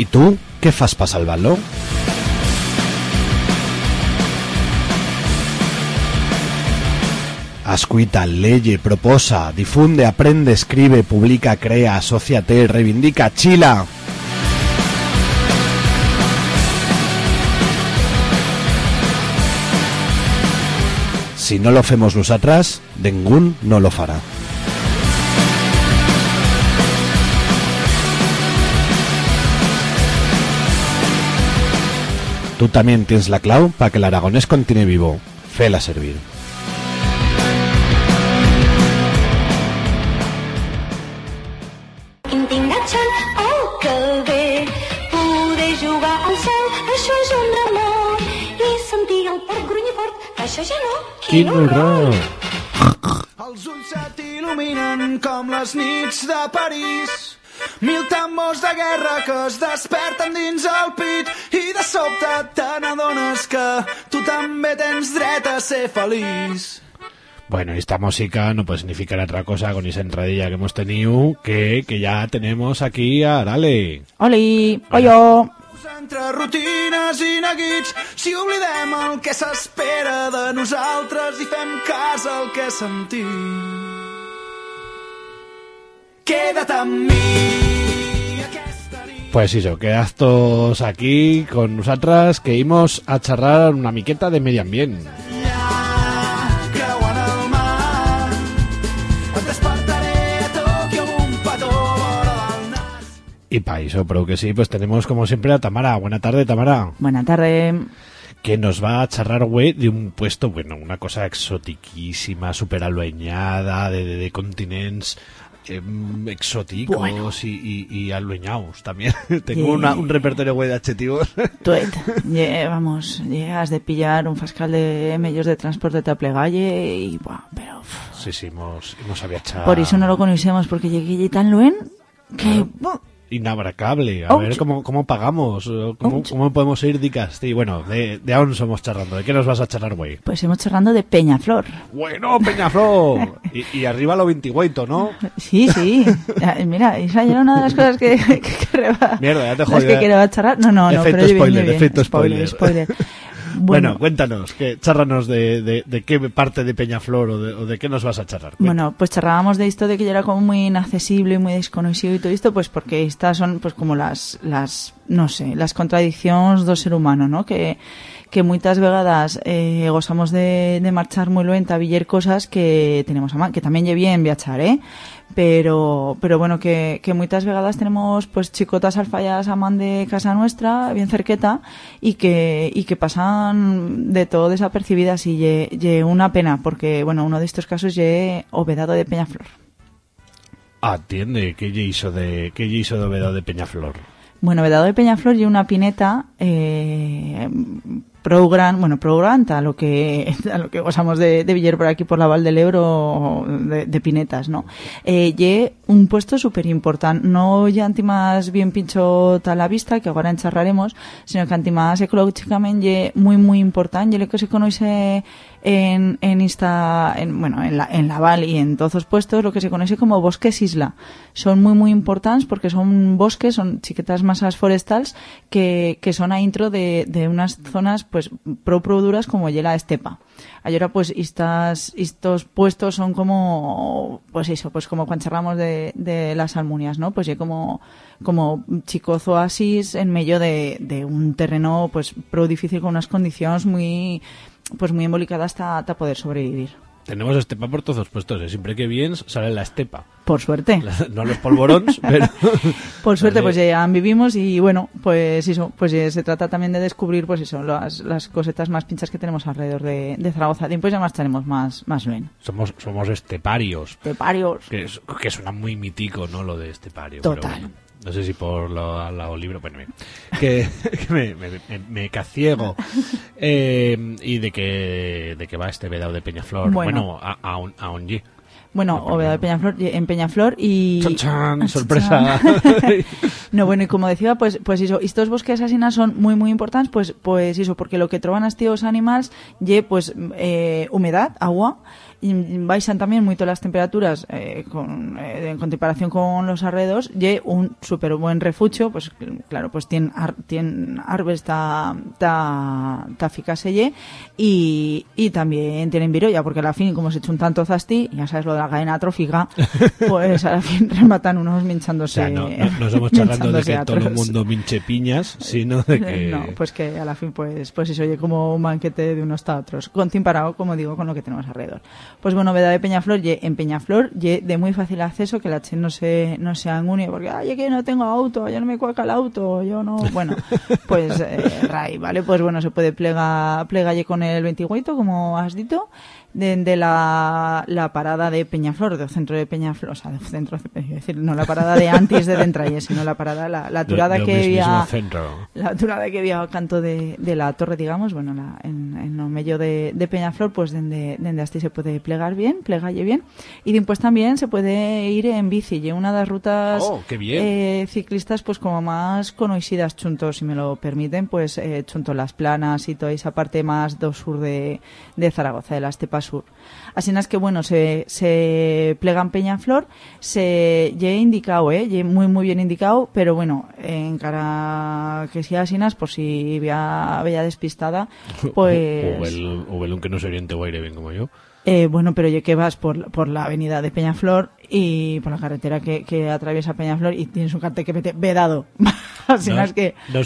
Speaker 8: I tu, què fas pa salvar-lo? Ascuita, leye, proposa, difunde, aprende, escribe, publica, crea, asóciate, reivindica, chila. Si no lo hacemos nosotras, ningún no lo fará. Tú también tienes la clau para que el aragonés continúe vivo. Fela servir.
Speaker 5: Intingatxan, oh que bé poder jugar al cel, això és un amor i sentir el porc grunyir fort, això ja no,
Speaker 8: Quin horror!
Speaker 6: Els ulls se t'il·luminen com les nits de París. Mil tambors de guerra que es desperten dins el pit i de sobte te n'adones que tu també tens dret a ser feliç.
Speaker 8: Bueno, esta música no puede significar otra cosa con esa entradilla que hemos tenido que, que ya tenemos aquí a Arale.
Speaker 10: Oli, pollo.
Speaker 6: Entre rutines i neguits, si oblidem el que s'espera de nosaltres i fem cas al que sentim. Queda't amb mi.
Speaker 8: Pues eso, quedad todos aquí con nosotras que íbamos a charlar una miqueta de medio ambiente. Y para eso, pero que sí, pues tenemos como siempre a Tamara. Buena tarde, Tamara.
Speaker 10: Buena tarde.
Speaker 8: Que nos va a charrar, güey, de un puesto, bueno, una cosa exotiquísima, súper alueñada, de, de, de continents em, exóticos
Speaker 10: Bueno.
Speaker 8: y, y, y alueñados también. Tengo
Speaker 10: Sí.
Speaker 8: una- un repertorio, güey, de adjetivos.
Speaker 10: Tuet. Lle- vamos, llegas de pillar un fascal de medios de transporte de plegalle y, buah, pero uf,
Speaker 8: sí, sí, hemos, hemos viajado.
Speaker 10: por eso no lo conocemos, porque llegué allí tan luen que... buh,
Speaker 8: Inabracable. A ver cómo, cómo pagamos, cómo, podemos ir de Casti. Bueno, de, de aún somos charlando. ¿De qué nos vas a charlar, güey?
Speaker 10: Pues hemos charlando de Peñaflor.
Speaker 8: Bueno, Peñaflor. y, y arriba lo 28, ¿no?
Speaker 10: Sí, sí. Ah, Mira, esa era una de las cosas que, que,
Speaker 8: Mierda, ya te jodí,
Speaker 10: que
Speaker 8: eh.
Speaker 10: quería charrar. No, no, no,
Speaker 8: Efecto
Speaker 10: pero
Speaker 8: spoiler,
Speaker 10: bien,
Speaker 8: efecto
Speaker 10: spoiler.
Speaker 8: Bueno,
Speaker 10: Bueno,
Speaker 8: cuéntanos, que charranos de, de, de qué parte de Peñaflor o de, o de qué nos vas a charrar.
Speaker 10: Bueno, pues charlábamos de esto de que ya era como muy inaccesible y muy desconocido y todo esto, pues porque estas son pues como las, las no sé, las contradicciones do ser humano, ¿no? Que, que muchas vegadas eh, gozamos de, de marchar muy lenta, viller cosas que tenemos a man, que también lle bien viachar, ¿eh? Pero, pero bueno, que, que muchas vegadas tenemos pues chicotas alfallas a man de casa nuestra, bien cerqueta, y que, y que pasan de todo desapercibidas y lle, lle una pena, porque bueno, uno de estos casos lle Ovedado de Peñaflor.
Speaker 8: Atiende, ¿qué lle hizo de, qué lle hizo de Ovedado de Peñaflor?
Speaker 10: Bueno, Vedado de Peñaflor y una pineta eh, pro gran, bueno, pro gran a lo que a lo que gozamos de, de Viller por aquí por la Val del Ebro de, de pinetas, ¿no? Eh, ye un puesto súper importante, no ya anti más bien pincho tal la vista, que ahora encharraremos, sino que anti más ecológicamente ye muy muy importante, ye lo que se conoce en, en esta, en, bueno, en la, en la Val y en todos los puestos lo que se conoce como bosques isla. Son muy muy importantes porque son bosques, son chiquetas masas forestales que, que son a intro de, de unas zonas pues pro pro duras como la estepa. Ahora pues estas, estos puestos son como, pues eso, pues como cuando charlamos de, de las almunias, ¿no? Pues ya como, como chicos oasis en medio de, de un terreno pues pro difícil con unas condiciones muy, pues muy embolicadas hasta, hasta poder sobrevivir.
Speaker 8: Tenemos estepa por todos los puestos, ¿eh? siempre que bien sale la estepa.
Speaker 10: Por suerte.
Speaker 8: No los polvorons, pero...
Speaker 10: Por suerte, pues ya vivimos y bueno, pues eso, pues se trata también de descubrir, pues eso, las, las cosetas más pinchas que tenemos alrededor de, de Zaragoza. Después ya marcharemos más, más bien.
Speaker 8: Somos, somos esteparios.
Speaker 10: Esteparios.
Speaker 8: Que, es- que suena muy mítico, ¿no? Lo de estepario. pero
Speaker 10: Total.
Speaker 8: bueno, no sé si por lo, la libro, bueno, que, que me, me, me, me caciego. Eh, y de que, de que va este vedado de Peñaflor.
Speaker 10: Bueno.
Speaker 8: Bueno, a, a, un, a un G.
Speaker 10: Bueno, de Peñaflor, en Peñaflor y...
Speaker 8: Chan, chan, sorpresa.
Speaker 10: no, bueno, y como decía, pues, pues eso, estos bosques asinas son muy, muy importantes, pues, pues eso, porque lo que troban a estos animales, ye, pues, eh, humedad, agua, y baixan también mucho las temperaturas eh, con, eh, en comparación con los alrededores, ye un súper buen refugio, pues, claro, pues tienen, ar, tienen árboles ta, ta, y, y también tienen virolla, porque a la fin, como se echa un tanto zasti, ya sabes lo de la cadena atrófica, pues a la fin rematan unos
Speaker 8: O
Speaker 10: minchándose.
Speaker 8: sea, no, no, no estamos charlando de que todo el mundo minche piñas, sino de que...
Speaker 10: No, pues que a la fin, pues, pues eso, oye, como un banquete de unos a otros. Con comparado, como digo, con lo que tenemos alrededor. Pues bueno, Veda de Peñaflor, ye, en Peñaflor, ye de muy fácil acceso, que la Che no se, no se angune, porque, ay, que no tengo auto, ya no me cuaca el auto, yo no, bueno, pues, eh, ray, ¿vale? Pues bueno, se puede plega, plegalle con el 28, como has dicho, de, de la, la parada de Peñaflor, del centro de Peñaflor, o sea, del centro, es decir, no la parada de antes de Dentralle, sino la parada, la, la turada
Speaker 8: lo
Speaker 10: que había
Speaker 8: centro.
Speaker 10: la altura que había al canto de, de la torre, digamos, bueno, la, en, en el medio de, de Peñaflor, pues desde, así se puede plegar bien, plegalle bien, y después también se puede ir en bici, y una de las rutas
Speaker 8: Oh,
Speaker 10: eh, ciclistas, pues como más conocidas, chunto, si me lo permiten, pues eh, chunto las planas y toda esa parte más do sur de, de Zaragoza, de la estepa sur. Así es que, bueno, se, se plega en Peñaflor, se ya he indicado, eh, ye muy muy bien indicado, pero bueno, en cara que sea así, por si vea, vea despistada, pues...
Speaker 8: O el, o el un que no se oriente o aire bien como yo.
Speaker 10: Eh, bueno, pero ya que vas por, por la avenida de Peñaflor y por la carretera que, que atraviesa Peñaflor y tienes un cartel que mete vedado.
Speaker 8: No,
Speaker 10: es que...
Speaker 8: no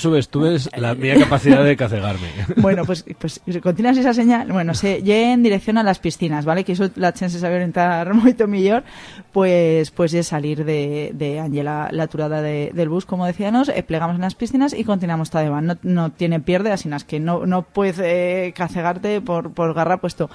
Speaker 8: la mía capacidad de cacegarme.
Speaker 10: Bueno, pues, pues continuas esa señal, bueno, se lle en dirección a las piscinas, ¿vale? Que eso la chance de saber orientar moito millor, pues pues es salir de, de Angela la turada de- del bus, como decíamos, eh, plegamos en las piscinas y continuamos ta de van. No, no tiene pierde, así que no, no puedes eh, cacegarte por, por garra puesto.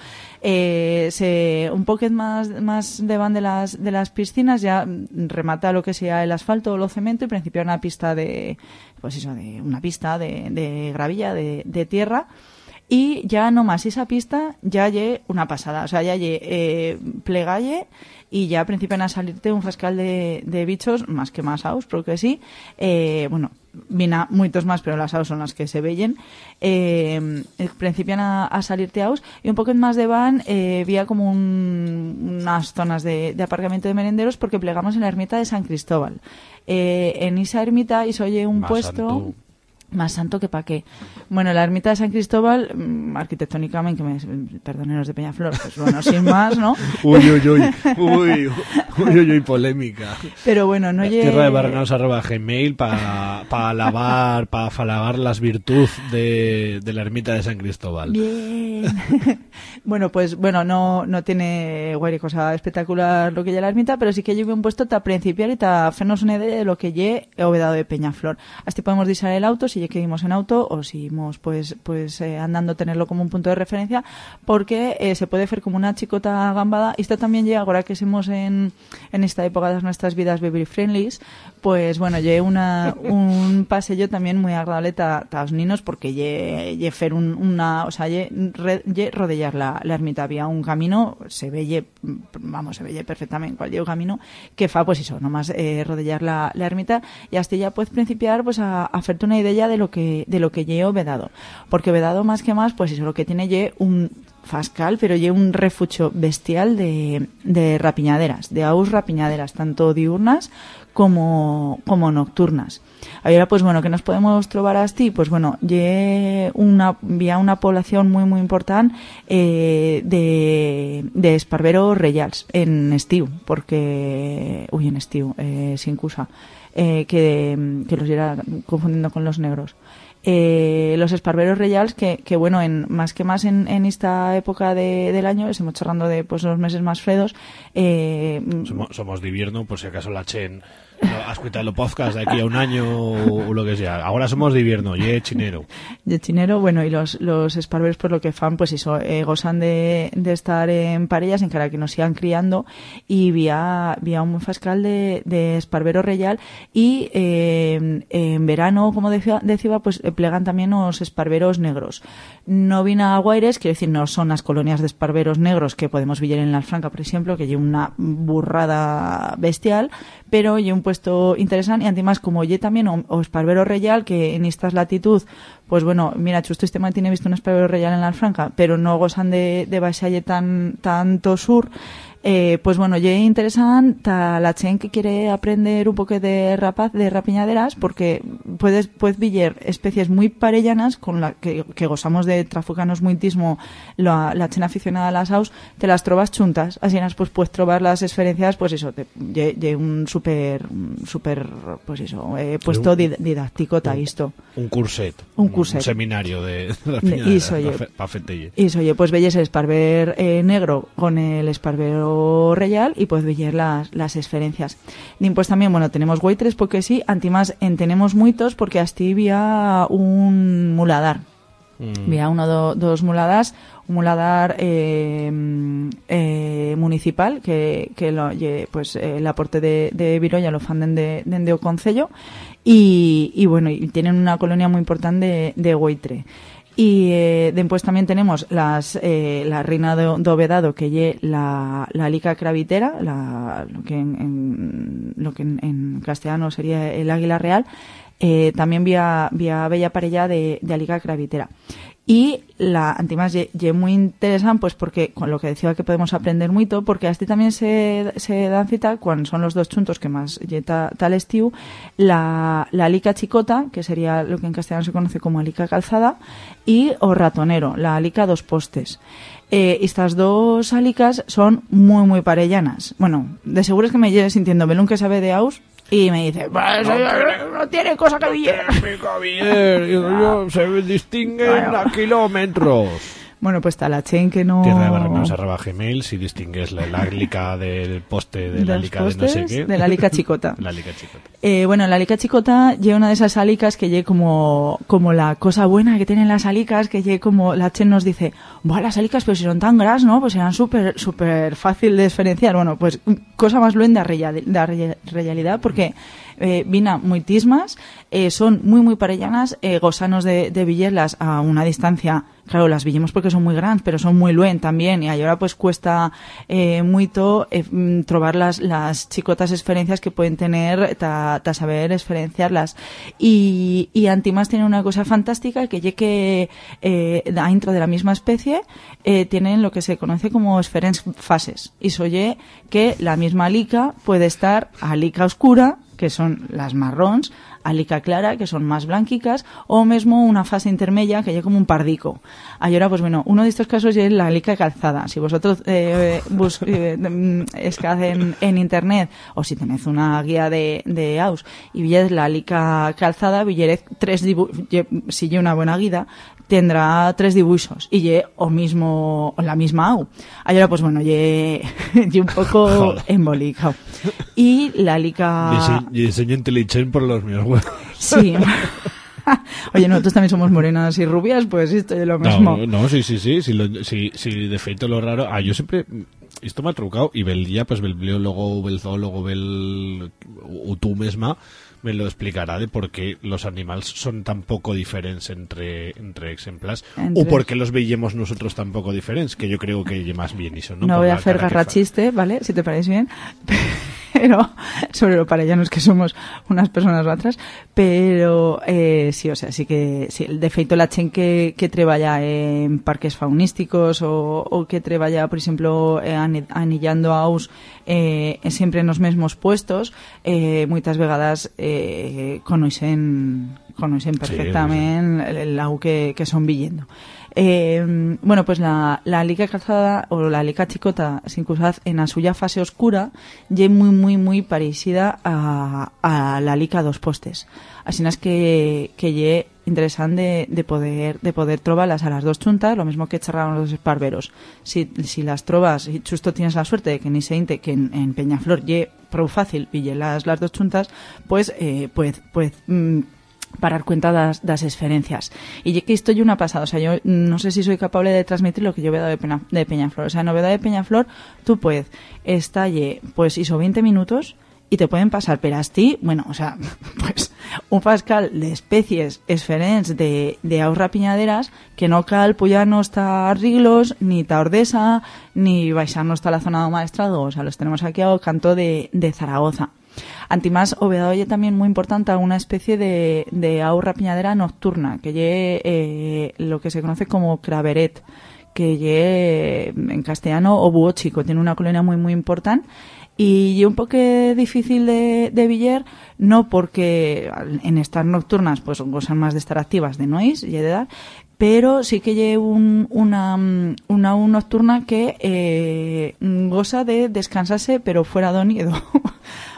Speaker 10: Eh, se, un poquet más, más de van de las, de las piscinas, ya remata lo que sea el asfalto o lo cemento y principia una pista de, pues eso, de una pista de, de gravilla, de, de tierra. Y ya no más esa pista ya lle una pasada, o sea, ya lle eh, plegalle y ya principian a salirte un rascal de, de bichos, más que más aus, porque sí, eh, bueno, vina muchos más, pero las aus son las que se veyen, eh, principian a, a salirte aus y un poco más de van eh, había como un- unas zonas de, de aparcamiento de merenderos porque plegamos en la ermita de San Cristóbal. Eh, en esa ermita hizo oye un
Speaker 8: Más
Speaker 10: puesto... Más santo que pa' qué. Bueno, la ermita de San Cristóbal, mm, arquitectónicamente, que me perdoneros de Peñaflor, pues bueno, sin más, ¿no?
Speaker 8: Uy, uy, uy. Uy, uy, uy, uy, polémica.
Speaker 10: Pero bueno, no lle-
Speaker 8: Tierra de Barrenaos arroba gmail para pa alabar, para falabar las virtudes de, de la ermita de San Cristóbal.
Speaker 10: Bien. bueno, pues bueno, no, no tiene guay cosa espectacular lo que lle la ermita, pero sí que lleve un puesto ta principiar y ta hacernos una idea de lo que lle Ovedado de Peñaflor. Así podemos disar el auto, si que dimos en auto o si íbamos pues, pues eh, andando tenerlo como un punto de referencia, porque eh, se puede hacer como una chicota gambada. Y esto también llega, ahora que somos en, en esta época de nuestras vidas baby friendlies, pues bueno, lle una, un paseo también muy agradable ta, ta os ninos porque lle, lle fer un, una, o sea, lle, lle rodellar la, la ermita. Había un camino, se veye, vamos, se veye perfectamente cual un camino que fa, pues eso, nomás eh, rodellar la, la ermita y hasta ya puedes principiar pues a, a hacerte una idea de lo que, de lo que lle Vedado. Porque Vedado más que más, pues eso, lo que tiene lle un fascal, pero lle un refucho bestial de, de rapiñaderas, de aus rapiñaderas, tanto diurnas como, como nocturnas. Ahora, pues bueno, que nos podemos trobar así? Pues bueno, lle una, vía una población muy, muy importante eh, de, de esparveros reyals en estiu, porque, uy, en estiu, eh, sin cusa, eh, que, que los irá confundiendo con los negros. Eh, los esparveros reyals que, que bueno, en, más que más en, esta época de, del año, estamos charlando de pues los meses más fredos, eh,
Speaker 8: Somos, somos de invierno, por si acaso la Chen has escuchado el podcast de aquí a un año o, o lo que sea. Ahora somos de invierno, y chinero.
Speaker 10: de chinero, bueno, y los, los esparveros por lo que fan, pues eso, eh, gozan de, de estar en parejas en cara que nos sigan criando y vía, vía un fascal de, de esparvero real y eh, en verano, como decía, decía, pues eh, plegan también los esparveros negros. No vina a Guaires, quiero decir, no son las colonias de esparveros negros que podemos ver en la Alfranca, por ejemplo, que lleva una burrada bestial, pero y un puesto interesante y además como ye también o, o esparvero real que en estas latitud pues bueno, mira, justo este tiene visto un esparvero real en la Alfranca, pero no gozan de, de vasalle tan, tanto sur, eh, pues bueno, ye interesante ta la chen que quiere aprender un poco de rapaz, de rapiñaderas, porque puedes, puedes viller especies muy parellanas con la que, que gozamos de trafucanos muitismo la, la chen aficionada a las aus, te las trovas chuntas, así nas pues puedes trobar las experiencias, pues eso, te, ye, ye un super, un super, pues eso, eh, puesto
Speaker 8: un-
Speaker 10: did- didáctico ta isto.
Speaker 8: Un curset.
Speaker 10: Un curset.
Speaker 8: seminario de, de
Speaker 10: iso, oye.
Speaker 8: pa pa
Speaker 10: oye, pues el esparver eh, negro con el esparvero real y pues veyes las, las experiencias. Y pues también, bueno, tenemos guaitres porque sí, antimás en tenemos muitos porque hasta había un muladar.
Speaker 8: Mm.
Speaker 10: Uno do, dos muladas, un muladar eh, eh, municipal que, que lo, pues eh, el aporte de, de Viroya lo fanden de, de, o Concello y, y bueno, y tienen una colonia muy importante de, de Goitre. Y eh, después también tenemos las, eh, la reina de, de que lle la, la lica cravitera, la, lo que, en, en- lo que en, en castellano sería el águila real, eh, también vía, vía bella parella de, de alica cravitera. Y la ye, ye muy interesante, pues porque con lo que decía que podemos aprender mucho, porque así también se, se dan cita cuando son los dos chuntos que más ta- tal estiu, la, la alica chicota, que sería lo que en castellano se conoce como alica calzada, y o ratonero, la alica dos postes. Eh, estas dos alicas son muy, muy parellanas. Bueno, de seguro es que me lleve sintiendo Belún que sabe de aus, Y me dice, pues, no, tiene cosa que Viller.
Speaker 8: Viller, digo yo, se distinguen a kilómetros.
Speaker 10: Bueno, pues Talachen que no...
Speaker 8: Tierra de barrenos arroba gmail si distingues la, la lica del poste de la lica de no sé
Speaker 10: postes
Speaker 8: qué.
Speaker 10: de la lica chicota.
Speaker 8: la lica chicota.
Speaker 10: Eh, bueno, la alica chicota lleva una de esas alicas que lleve como, como la cosa buena que tienen las alicas, que lleve como la Chen nos dice, Buah, las alicas, pero si son tan gras, ¿no? Pues serán súper, súper fácil de diferenciar. Bueno, pues cosa más luen de de re- realidad, porque eh, vina muy tismas, eh, son muy, muy parellanas, eh, gozanos de, de villerlas a una distancia Claro, las villemos porque son muy grandes, pero son muy luen también. Y ahora pues cuesta eh, eh, mm, trobar las, las chicotas experiencias que pueden tener ta, ta saber experienciarlas. Y, y Antimas tiene una cosa fantástica que ya que eh, dentro de la misma especie eh, tienen lo que se conoce como esferens fases. Y soye que la misma alica puede estar alica oscura, que son las marrons, alica clara, que son más blanquicas, o mesmo una fase intermedia, que es como un pardico. Ahora, pues bueno, uno de estos casos es la alica calzada. Si vosotros eh, bus, eh, mm, en, en internet, o si tenéis una guía de, de AUS, y vieres la alica calzada, vieres tres si una buena guía, tendrá tres dibujos y ye o mismo o la misma au. Ahora pues bueno, ye, ye un poco
Speaker 8: Joder.
Speaker 10: embolicado. Y la alica
Speaker 8: Y diseño inteligente por los míos huevos.
Speaker 10: Sí. Oye, nosotros también somos morenas y rubias, pues esto es lo mismo.
Speaker 8: No, no, sí, sí, sí, sí, lo, sí, sí, de feito lo raro, ah, yo siempre, esto me ha trucado, y el día, pues, el biólogo, el zoólogo, el, o tú misma, me lo explicará de por qué los animales son tan poco diferentes entre, entre ejemplas,
Speaker 10: Entre-
Speaker 8: o por qué los veíamos nosotros tan poco diferentes, que yo creo que más bien eso, ¿no?
Speaker 10: No voy a hacer
Speaker 8: cara que
Speaker 10: garra
Speaker 8: fa.
Speaker 10: chiste, ¿vale? Si te parece bien. Pero, sobre lo parellanos que somos unas personas otras. Pero, eh, sí, o sea, sí que, sí, de feito la chen que, que treballa en parques faunísticos o, o que treballa, por ejemplo, eh, ani- anillando aus eh, siempre en los mismos puestos, eh, muchas vegadas eh, conocen, conocen perfectamente el, el au que, que son villendo. Eh, bueno, pues la, la lica calzada o la lica chicota, sin cruzar en la suya fase oscura, ya muy, muy, muy parecida a, a la lica dos postes. Así es que, que ye interesante de, de poder de poder trobarlas a las dos chuntas, lo mismo que charraron los esparveros. Si, si las trovas y justo tienes la suerte de que ni se inte que en, en Peñaflor ye pro fácil pille las, las dos chuntas, pues, eh, pues, pues, mm, parar cuenta das, das experiencias. Y que esto yo una pasada, o sea, yo no sé si soy capaz de transmitir lo que yo veo de, de Peñaflor. O sea, novedad de Peñaflor, tú puedes estalle, pues hizo 20 minutos y te pueden pasar, pero a ti, bueno, o sea, pues un pascal de especies esferents de, de aus rapiñaderas que no cal puyanos ta arreglos, ni ta ordesa, ni baixarnos la zona do maestrado, o sea, los tenemos aquí a canto de, de Zaragoza. Antimás, Ovedadoye también muy importante a una especie de, de au rapiñadera nocturna, que lle eh, lo que se conoce como craveret, que lle en castellano o chico, tiene una colonia muy muy importante y un poco difícil de, de villar, no porque en estas nocturnas pues gozan más de estar activas de nois y de edad, pero sí que lle un, una, una U nocturna que eh, goza de descansarse pero fuera do nido.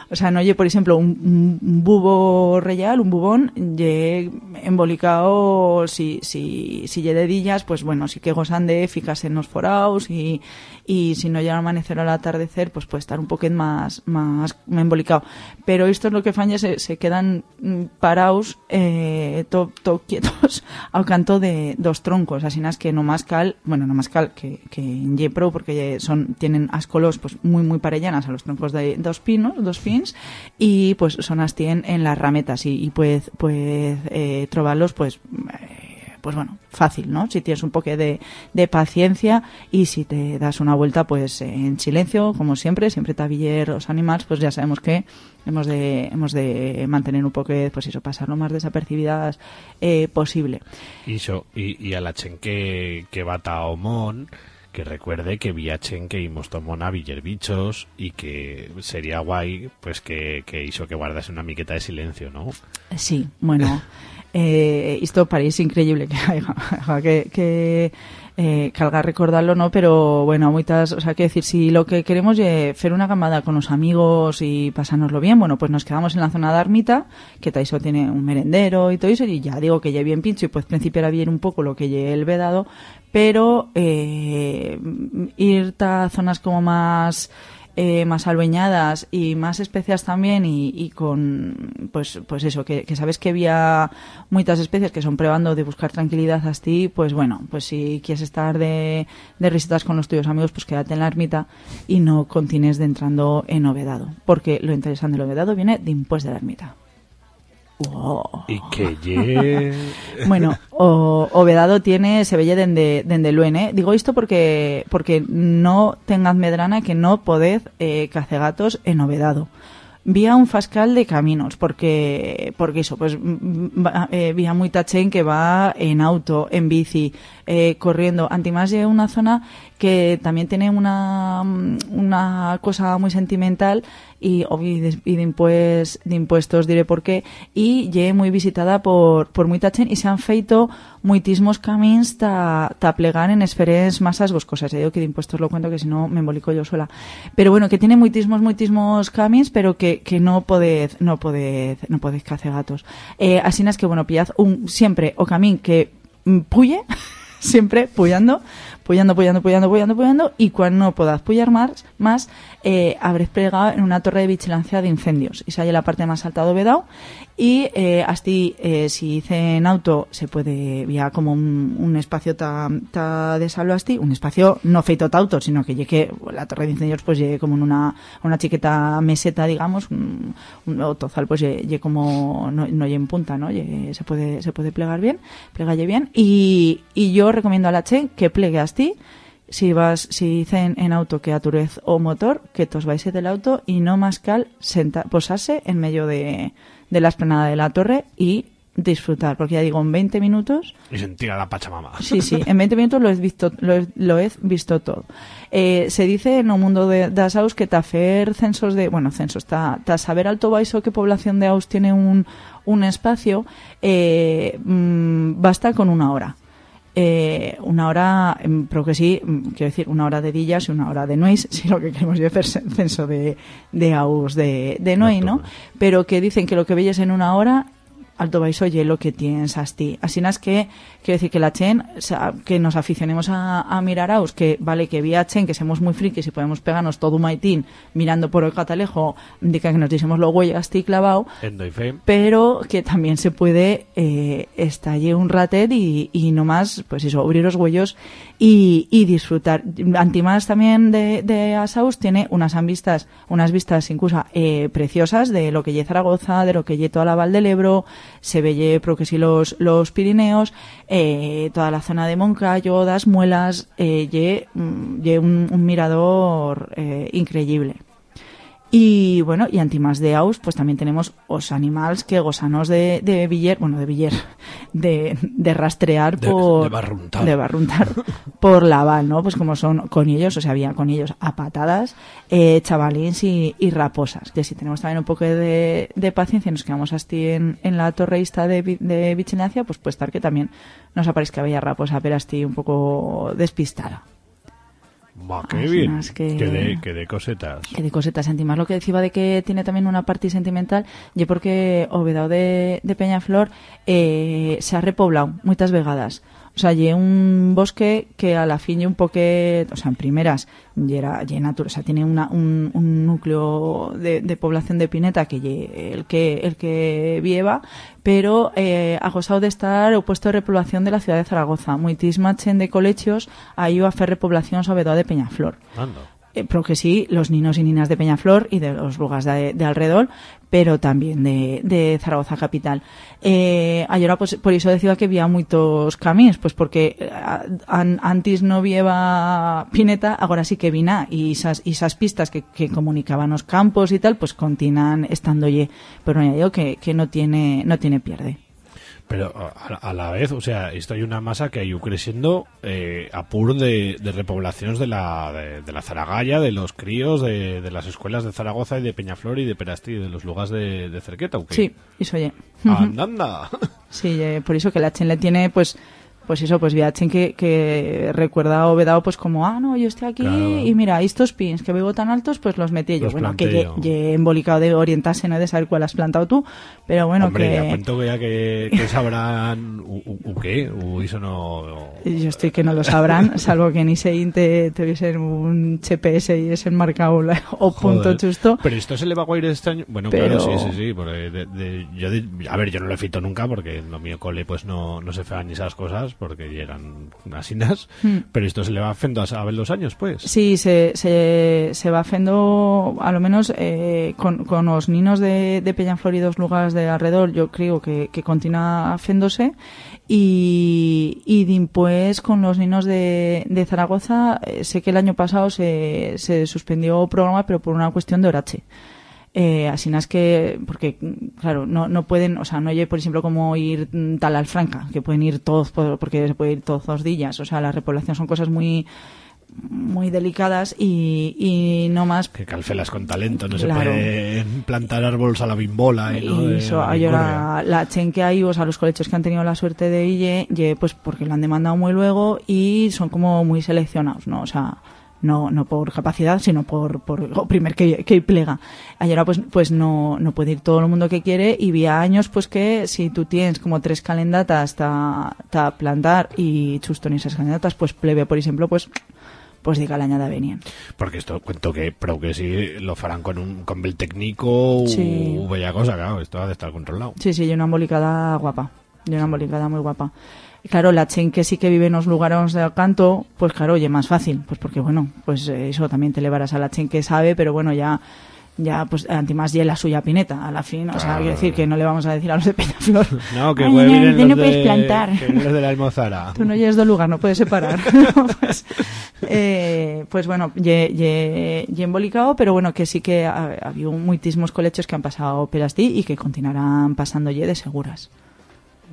Speaker 10: O sea, no lle, por ejemplo, un, bubo real, un bubón, lle embolicado, si, si, si lle dedillas, pues bueno, sí que gozan de fijarse en los foraos y, y si no llega al amanecer o al atardecer, pues puede estar un poquito más, más embolicado. Pero esto es lo que falla, se, se quedan mm, parados, eh, to, to quietos, al canto de dos troncos, así es que no más cal, bueno, no más cal que, que en lle pro, porque son, tienen ascolos pues muy, muy parellanas a los troncos de dos pinos, dos pins, y pues son así en, las rametas y, y puedes, puedes eh, trobarlos pues eh, pues bueno, fácil, ¿no? Si tienes un poco de, de paciencia y si te das una vuelta, pues en silencio, como siempre, siempre tabiller los animales, pues ya sabemos que hemos de, hemos de mantener un poco, pues eso, pasar lo más desapercibidas eh, posible.
Speaker 8: Y, xo, y, y a la chen que, que bata a Omón, que recuerde que vía chen que imos tomón a Viller Bichos y que sería guay pues que, que hizo que guardase una miqueta de silencio, ¿no?
Speaker 10: Sí, bueno, eh, esto parece increíble que, que, que eh, calga recordarlo, ¿no? Pero bueno, muchas, o sea, que decir, si lo que queremos es hacer una camada con los amigos y pasárnoslo bien, bueno, pues nos quedamos en la zona de Armita, que Taiso tiene un merendero y todo eso, y ya digo que ya bien pincho y pues principiar bien un poco lo que lleve el vedado, pero eh, ir a zonas como más eh, más albeñadas y más especias también y, y con pues pues eso que, sabes que había muchas especies que son probando de buscar tranquilidad a ti pues bueno pues si quieres estar de, de risitas con los tuyos amigos pues quédate en la ermita y no continúes de entrando en novedado porque lo interesante del novedado viene de impuestos de la ermita
Speaker 8: Y que ye...
Speaker 10: Bueno, o, o Vedado tiene se velle dende, dende Luen, eh? Digo esto porque porque no tengas medrana que no poded eh, cacegatos en Ovedado. Vía un fascal de caminos, porque porque eso, pues va- eh, vía muy tachen que va en auto, en bici, eh, corriendo. Antimás de una zona que también tiene una, mm, una cosa muy sentimental y, obvi- de, y de, impues- de impuestos diré por qué y lle muy visitada por, por muita chen y se han feito muitismos camins ta, ta plegar en esferes masas boscosas. Ya digo que de impuestos lo cuento que si no me embolico yo sola. Pero bueno, que tiene muitismos, muitismos camins, pero que, que no podez, no podez, no podez cacegatos. Eh, así es que bueno, pillad un, siempre o camín que puye, siempre puyando, puyando, puyando, puyando, puyando, puyando, y cuando no podás puyar más, más eh, habréis plegado en una torre de vigilancia de incendios. Y sale la parte más alta de Vedao, y eh, así, eh, si hice en auto, se puede, vía como un, un espacio ta, ta de salvo así, un espacio no feito auto, sino que llegue, la torre de incendios pues llegue como en una, una chiqueta meseta, digamos, un, un tozal pues llegue como, no, no lle en punta, ¿no? Lle- se puede, se puede plegar bien, plegalle bien, y, y yo recomiendo a la Che que plegue si vas, si dicen en auto que aturez o motor, que tos vais del auto y no más cal senta, posarse en medio de, de la esplanada de la torre y disfrutar, porque ya digo, en 20 minutos
Speaker 8: Y sentir a la Pachamama.
Speaker 10: Sí, sí, en 20 minutos lo he visto, lo he, lo he visto todo. Eh, se dice en el mundo de, de as aus que tafer censos de, bueno, censos, ta, ta saber alto baixo qué población de aus tiene un, un espacio, eh, mm, basta con una hora. Eh, una hora, em, pero que sí, mm, quiero decir, una hora de dillas y una hora de nuis, si lo que queremos es hacer censo de, de aus de, de noi, ¿no? Pero que dicen que lo que veis en una hora alto vais oye lo que tienes asti. Así es que, quiero decir que la Chen, o sea, que nos aficionemos a, a mirar aus, que vale que vía Chen, que somos muy frikis y podemos pegarnos todo un maitín mirando por el catalejo, indica que nos dicemos lo huellas asti clavado, pero que también se puede eh, estalle un ratet y, y nomás, pues eso, abrir los huellos y, y disfrutar. Antimás también de, de Asaus tiene unas vistas, unas vistas incluso eh, preciosas de lo que lle Zaragoza, de lo que lle toda la Val del Ebro, se veye pro que sí los, los Pirineos, eh, toda la zona de Moncayo, das Muelas, eh, lle, mm, lle un, un mirador eh, increíble. Y bueno, y antimás de aus, pues también tenemos os animales que gozanos de, de Viller, bueno, de Viller, de, de rastrear
Speaker 8: De-
Speaker 10: por...
Speaker 8: de barruntar.
Speaker 10: de barruntar por la val, ¿no? Pues como son conillos, o sea, había conillos a patadas, eh, chavalins y, y raposas. Que si tenemos también un poco de, de paciencia y nos quedamos así en, en la torreísta de, de vigilancia, pues puede estar que también nos aparezca bella raposa, pero así un poco despistada.
Speaker 8: Va, qué
Speaker 10: Así
Speaker 8: bien.
Speaker 10: más que-
Speaker 8: Que de, que de cosetas.
Speaker 10: Que de cosetas más lo que decía de que tiene también una parte sentimental, yo porque Ovedado de, de Peñaflor eh, se ha repoblado muchas vegadas. O sea, lle un bosque que a la fin lle un poque, o sea, en primeras, lle era, lle natura, o sea, tiene una, un, un núcleo de, población de Pineta que lle el que, el que vieva, pero eh, ha gozado de estar o puesto de repoblación de la ciudad de Zaragoza. Muitisma chen de colegios ha ido a hacer repoblación sobre todo de Peñaflor. Eh, pero que sí, los ninos y ninas de Peñaflor y de los lugares de, de alrededor, pero también de, de Zaragoza capital. Eh, ahora, pues, por eso decía que había muchos caminos, pues porque eh, an- antes no había pineta, ahora sí que vina, y esas, y esas pistas que, que comunicaban los campos y tal, pues continúan estando ye, pero ya digo que, que no tiene, no tiene pierde.
Speaker 8: Pero a, a la vez, o sea, esto hay una masa que ha ido creciendo eh, a puro de, de repoblaciones de la, de, de la Zaragalla, de los críos, de, de las escuelas de Zaragoza y de Peñaflor y de Perastí, de los lugares de, Cerqueta, ¿o qué?
Speaker 10: Sí, eso ye.
Speaker 8: Andanda.
Speaker 10: Sí, eh, por eso que la Chen le tiene, pues, pues eso, pues viachen que, que recuerda a Obedao pues como, ah, no, yo estoy aquí
Speaker 8: Claro.
Speaker 10: y mira, estos pins que veo tan altos, pues los metí yo.
Speaker 8: Los
Speaker 10: bueno, que ye embolicado de orientarse, no de saber cuál has plantado tú, pero bueno,
Speaker 8: Hombre,
Speaker 10: que
Speaker 8: cuento que ya que, que sabrán u, u- u qué, u eso no...
Speaker 10: yo estoy que no lo sabrán, salvo que en Isein te, te viesen un GPS y es enmarcado o punto
Speaker 8: Joder.
Speaker 10: justo.
Speaker 8: Pero esto se le va a ir este año. Bueno,
Speaker 10: Pero-
Speaker 8: claro, sí, sí, sí. Porque de- de- yo de- a ver, yo no lo he fito nunca porque en lo mío cole pues no, no se fean ni esas cosas porque llegan unas inas.
Speaker 10: Hmm.
Speaker 8: Pero esto se le va haciendo a saber los años, pues.
Speaker 10: Sí, se, se, se va haciendo, a lo menos eh, con, con los ninos de, de Peñaflor y dos lugares de alrededor, yo creo que, que continúa haciéndose. Y, y después con los ninos de, de Zaragoza, eh, sé que el año pasado se, se suspendió el programa, pero por una cuestión de horache. Eh, así no es que, porque, claro, no, no pueden, o sea, no hay, por ejemplo, como ir mm, tal al Franca, que pueden ir todos, por- porque se puede ir todos los días. O sea, la repoblación son cosas muy, muy delicadas y, y no más
Speaker 8: Que calfelas con talento, no
Speaker 10: Claro.
Speaker 8: se pueden plantar árboles a la bimbola. Y,
Speaker 10: eso,
Speaker 8: a la
Speaker 10: la chen que hay, o sea, los colegios que han tenido la suerte de ille, pues porque lo han demandado muy luego y son como muy seleccionados, ¿no? O sea, no, no por capacidad, sino por, por o primer que, que plega. Y ahora pues, pues no, no puede ir todo el mundo que quiere y vía años pues que si tú tienes como tres calendatas ta, ta plantar y justo en esas calendatas pues plebe, por ejemplo, pues pues diga la añada venían.
Speaker 8: Porque esto cuento que, pero que sí lo farán con un con bel técnico
Speaker 10: Sí.
Speaker 8: u bella cosa, claro, esto ha de estar controlado.
Speaker 10: Sí, sí, y una embolicada guapa. Y una embolicada muy guapa. Claro, la chen que sí que vive en los lugares de canto, pues claro, oye, más fácil. Pues porque, bueno, pues eh, eso también te elevarás a la chen que sabe, pero bueno, ya, ya, pues, antimás ya la suya pineta, a la fin. O sea, quiero decir que no le vamos a decir a los de Peñaflor.
Speaker 8: No, que
Speaker 10: "Ay,
Speaker 8: hueven
Speaker 10: no,
Speaker 8: los
Speaker 10: no
Speaker 8: de,
Speaker 10: puedes plantar.
Speaker 8: que los de la Almozara.
Speaker 10: Tú no llegues de lugar, no puedes separar. pues, eh, pues bueno, ye, ye- ye embolicado, pero bueno, que sí que ha, ha habido muchísimos colegios que han pasado pelas ti y que continuarán pasando ye de seguras.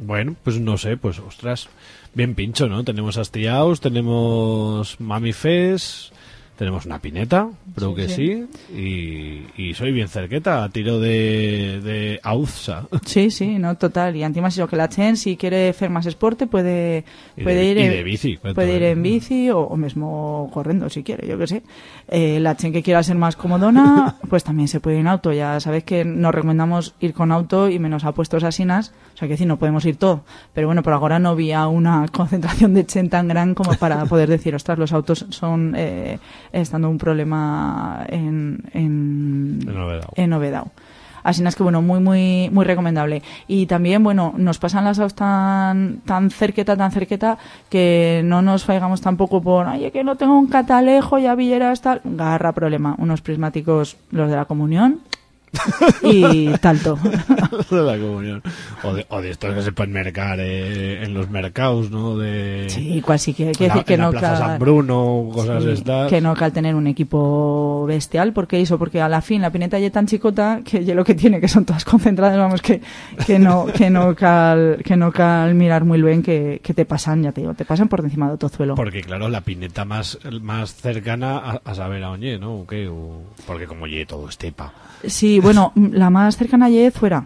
Speaker 8: Bueno, pues no sé, pues ostras, bien pincho, ¿no? Tenemos astillaos, tenemos mamifes, tenemos una pineta, creo
Speaker 10: Sí,
Speaker 8: que
Speaker 10: sí.
Speaker 8: sí, y, y soy bien cerqueta, a tiro de, de.
Speaker 10: Sí, sí, no, total. Y antimás eso que la Chen, si quiere hacer más esporte, puede, puede
Speaker 8: de-
Speaker 10: ir
Speaker 8: y
Speaker 10: en,
Speaker 8: de bici,
Speaker 10: puede ir en bici o, o mismo corriendo si quiere, yo qué sé. Eh, la Chen que quiera ser más comodona, pues también se puede ir en auto. Ya sabéis que nos recomendamos ir con auto y menos a puestos asinas. O sea que decir, no podemos ir todo. Pero bueno, por ahora no había una concentración de Chen tan gran como para poder decir, ostras, los autos son eh, estando un problema en, en,
Speaker 8: En.
Speaker 10: Así es que bueno, muy muy muy recomendable. Y también, bueno, nos pasan las autos tan tan cerqueta, tan cerqueta que no nos faigamos tampoco por, ay, que no tengo un catalejo, ya villeras tal, garra problema, unos prismáticos los de la comunión y talto.
Speaker 8: de la comunión. O de, o de estos que se pueden mercar eh, en los mercados, ¿no? De,
Speaker 10: Sí, cual sí que,
Speaker 8: en la-
Speaker 10: decir que
Speaker 8: en la
Speaker 10: no
Speaker 8: Plaza
Speaker 10: cal-
Speaker 8: San Bruno, cosas
Speaker 10: Sí,
Speaker 8: estas.
Speaker 10: Que no cal tener un equipo bestial, porque eso, porque a la fin la pineta ya tan chicota que ya lo que tiene, que son todas concentradas, vamos, que, que no, que no cal, que no cal mirar muy bien que, que te pasan, ya te digo, te pasan por encima de Tozuelo.
Speaker 8: Porque claro, la pineta más, más cercana a, a saber a Oñé, ¿no? ¿O qué? O- porque como Oñé todo estepa.
Speaker 10: Sí, bueno, la más cercana a fuera.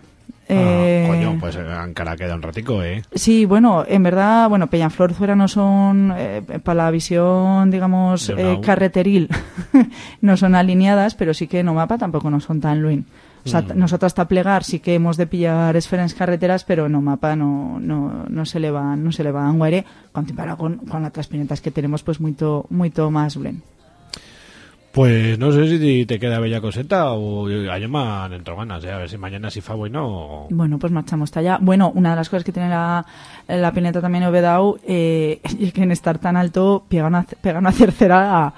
Speaker 10: Eh,
Speaker 8: Ah, coño, pues en Ankara queda un ratico, ¿eh?
Speaker 10: Sí, bueno, en verdad, bueno, Peñaflor fuera no son, eh, para la visión, digamos, eh, carreteril, no son alineadas, pero sí que no mapa tampoco no son tan luin. O sea,
Speaker 8: Mm.
Speaker 10: nosotros hasta plegar sí que hemos de pillar esferas carreteras, pero no mapa no, no, no se le van, no se le van guaire, comparado con, con otras pinetas que tenemos pues mucho, mucho más blen.
Speaker 8: Pues no sé si te queda bella coseta o a yo me han entrado ganas, ¿eh? A ver si mañana si fa bueno o...
Speaker 10: Bueno, pues marchamos hasta allá. Bueno, una de las cosas que tiene la, la pineta también Obedau eh, es que en estar tan alto pega una, pega una cercera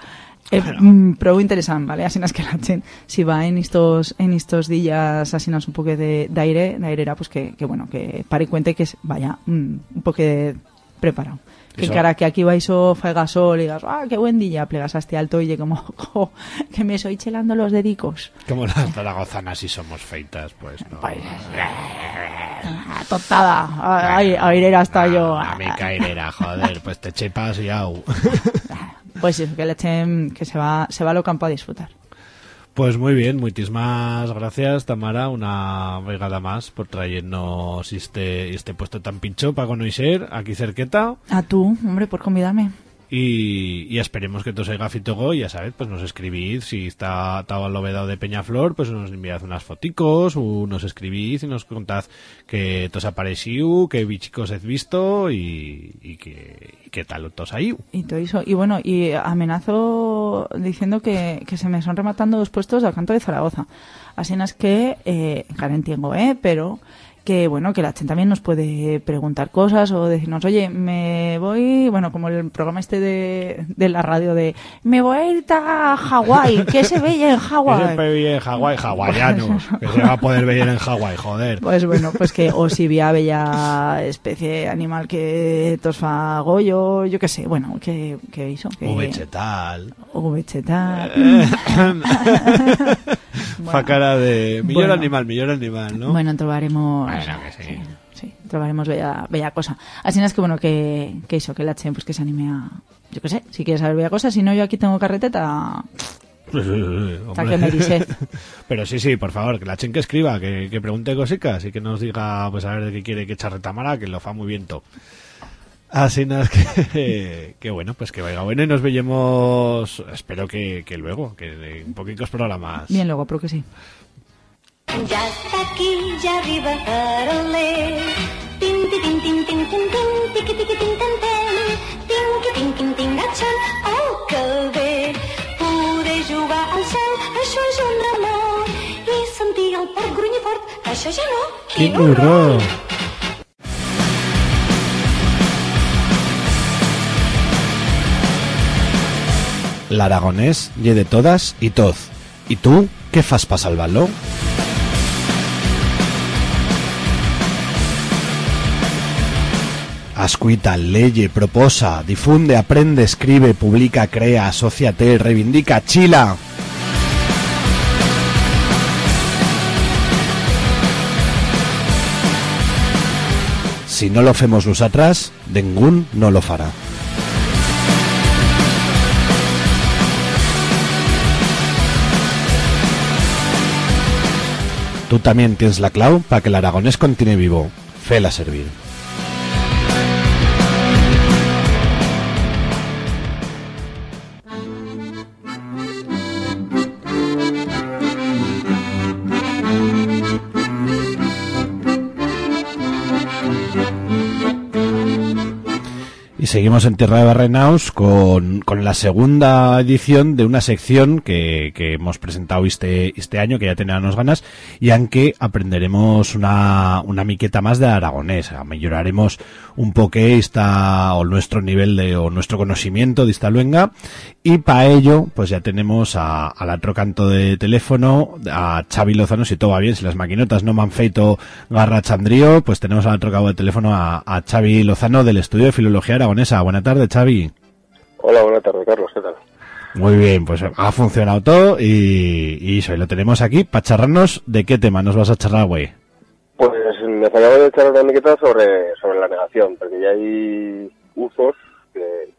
Speaker 10: eh, mm, prou interesante, ¿vale? Así es que la gente, si va en estos, en estos días así un poco de, de aire, de airera, pues que, que bueno, que pare y cuente que vaya mm, un poco de preparado. Que
Speaker 8: Eso-
Speaker 10: cara que aquí vais o faiga sol y digas, ah, qué buen día, plegas hasta alto y como, "Jo, que me estoy chelando los dedicos.
Speaker 8: Como las zaragozanas si somos feitas, pues no.
Speaker 10: Ah, Totada, airera hasta yo.
Speaker 8: A mi caerera, joder, pues te chepas y au.
Speaker 10: Pues eso, que le echen, que se va, se va a lo campo a disfrutar.
Speaker 8: Pues muy bien, muchísimas gracias Tamara, una vegada más por traernos este, este puesto tan pincho para conocer aquí cerqueta
Speaker 10: A tú, hombre, por convidarme.
Speaker 8: Y, y esperemos que todo se haga fitogo y ya sabes, pues nos escribid si está el novedad de Peñaflor, pues nos enviad unas foticos o nos escribid y nos contad que tos apareció, que bichicos has visto y, y que y qué tal tos ahí.
Speaker 10: Y todo eso. Y bueno, y amenazo diciendo que, que se me son rematando dos puestos al canto de Zaragoza. Así es que, eh, claro, entiendo, ¿eh? Pero que bueno, que la gente también nos puede preguntar cosas o decirnos, oye, me voy, bueno, como el programa este de, de la radio de, me voy a ir a Hawái, ¿qué se veía en
Speaker 8: Que
Speaker 10: Hawái?
Speaker 8: siempre vi en Hawái, hawaianos, que se va a poder ver en Hawái, joder.
Speaker 10: Pues bueno, pues que o si vía bella especie animal que tos fa goyo, yo qué sé, bueno, que, que hizo, que...
Speaker 8: Vegetal.
Speaker 10: O vegetal.
Speaker 8: Fa cara de millor
Speaker 10: Bueno.
Speaker 8: animal, millor animal, ¿no?
Speaker 10: Bueno, trobaremos...
Speaker 8: Que sí.
Speaker 10: sí, trobaremos bella, bella cosa. Así es que bueno, que, que que la Chen, pues que se anime a... Yo qué sé, si quieres saber bella cosa, si no yo aquí tengo carreteta...
Speaker 8: Sí, sí, sí,
Speaker 10: que me dice.
Speaker 8: Pero sí, sí, por favor, que la chen que escriba, que, que pregunte cositas y que nos diga, pues a ver de qué quiere que charre Tamara, que lo fa muy bien todo. Así nada, que, que bueno, pues que vaya bueno y nos veamos, espero que, que luego, que de un poquitos programas.
Speaker 10: Bien luego, pero que sí.
Speaker 5: Ja està aquí, ja arriba Caroler. Tin, ti, tin, tin, tin, tin, tin, tiqui, tiqui, tin, tin, tin. Tinqui, tin, tin, tin, gatxan, oh, que bé. Poder jugar al cel, això és un amor. I sentir el porc grunyir fort, això ja no.
Speaker 8: ¡Qué horror! L'aragonès lle de todas y toz. ¿Y tú qué fas pa salvarlo? Ascuita, leye, proposa, difunde, aprende, escribe, publica, crea, asóciate, reivindica, chila. Si no lo hacemos los atrás, ningún no lo fará. Tú también tienes la clau para que el aragonés continúe vivo. Fela servir. Seguimos en Tierra de Barrenaus con, con la segunda edición de una sección que, que hemos presentado este, este año, que ya teníamos ganas, y aunque aprenderemos una, una miqueta más de aragonés, mejoraremos un poque esta, o nuestro nivel de, o nuestro conocimiento de esta luenga, y para ello, pues ya tenemos a, al otro canto de teléfono, a Xavi Lozano, si todo va bien, si las maquinotas no me han feito garra chandrío, pues tenemos al otro cabo de teléfono a, a Xavi Lozano del Estudio de Filología Aragonesa. Buenas tardes, Xavi.
Speaker 11: Hola, buenas tardes, Carlos, ¿qué tal?
Speaker 8: Muy bien, pues ha funcionado todo y, y eso, y lo tenemos aquí para charlarnos de qué tema nos vas a charlar, güey.
Speaker 11: Pues me fallaba de echar una miqueta sobre, sobre la negación, porque ya hay usos que,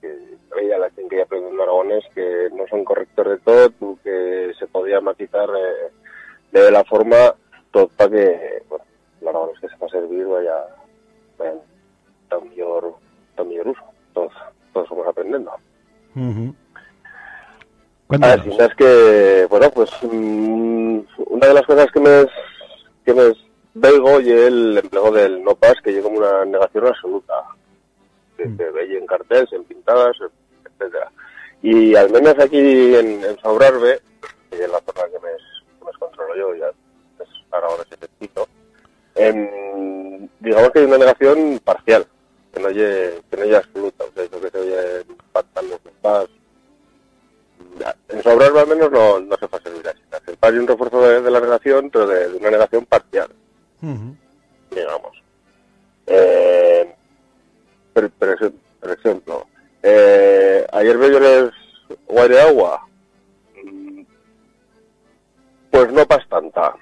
Speaker 11: que veía la gente que ya aprendiendo aragones que no son correctos de todo, que se podía matizar eh, de la forma todo para que bueno, el aragonés que se va a servir vaya, vaya tan mejor, mejor uso. Todos, todos somos aprendiendo. A ver, si no es que, bueno, pues mm, una de las cosas que me, que me veigo y el empleo del no pass, que llega como una negación absoluta. Que se ve en carteles, en pintadas, etcétera. Y al menos aquí en, en Saurarbe, que es la zona que me, que me controlo yo, ya es ahora ese em, digamos que hay una negación parcial, que no llegue, que no llegue absoluta. O sea, eso que se oye en pactan los pass, en Saurarbe al menos no, no se va a servir así. El pass y un refuerzo de, de la negación, pero de, de una negación parcial digamos. Eh, por ej- por ejemplo, eh, ayer veo el guaire de agua, mm, pues no pas tanta.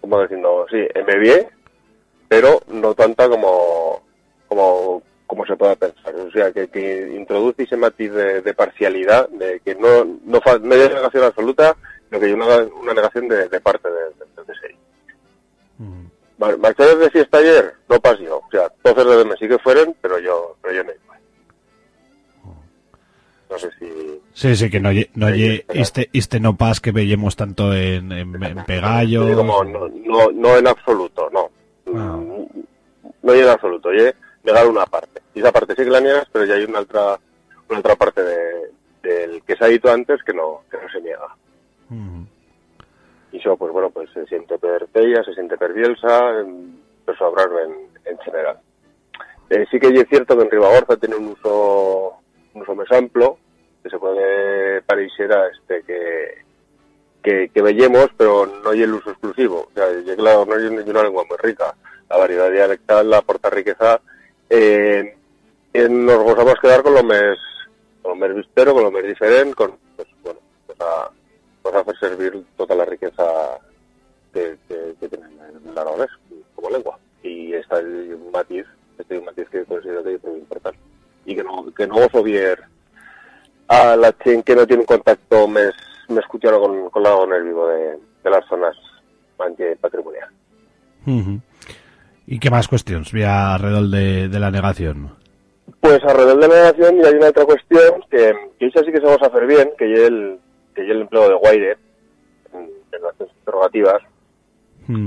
Speaker 11: Como diciendo, sí, me vi, pero no tanta como, como, como se pueda pensar. O sea, que, que introduce ese matiz de, de parcialidad, de que no, no, no hay negación absoluta, sino que hay una, una negación de, de parte de- de- del DSI. Marcharon de fiesta ayer, no pasó. O sea, todos los demás sí que fueron, pero yo, pero yo no iba. No sé si...
Speaker 8: Sí, sí, que no no lle este, este no pas que veíamos tanto en, en, en Pegallo.
Speaker 11: Como no, no, no en absoluto, no. Mm, No en absoluto, oye, negar una parte. Y esa parte sí que la niegas, pero ya hay una otra, una otra parte de, del que se ha dicho antes que no, que no se niega. Y eso, pues bueno, pues se siente per Tella, se siente per Bielsa, en- per en, en general. Eh, sí que es cierto que en Ribagorza tiene un uso, un uso más amplio, que se puede parecer a este que, que, que veíamos, pero no hay el uso exclusivo. O sea, ya que la no hay una, lengua muy rica. La variedad dialectal la aporta riqueza. Eh, nos gozamos quedar con lo más, con lo más vistero, con lo más diferente, con, pues, bueno, pues a, pues a servir toda la riqueza que, que, que tiene el aragonés como lengua. Y está el un matiz, este es un que considero que es muy importante. Y que no, que no os obier a la que no tiene un contacto más, más cotidiano con, con el aragonés vivo de, de las zonas anche patrimonial.
Speaker 8: ¿Y qué más cuestiones había alrededor de, de la negación?
Speaker 11: Pues alrededor de la negación y hay una otra cuestión que, que esa sí que se vamos a hacer bien, que el, que el empleo de Guaire en, en las interrogativas,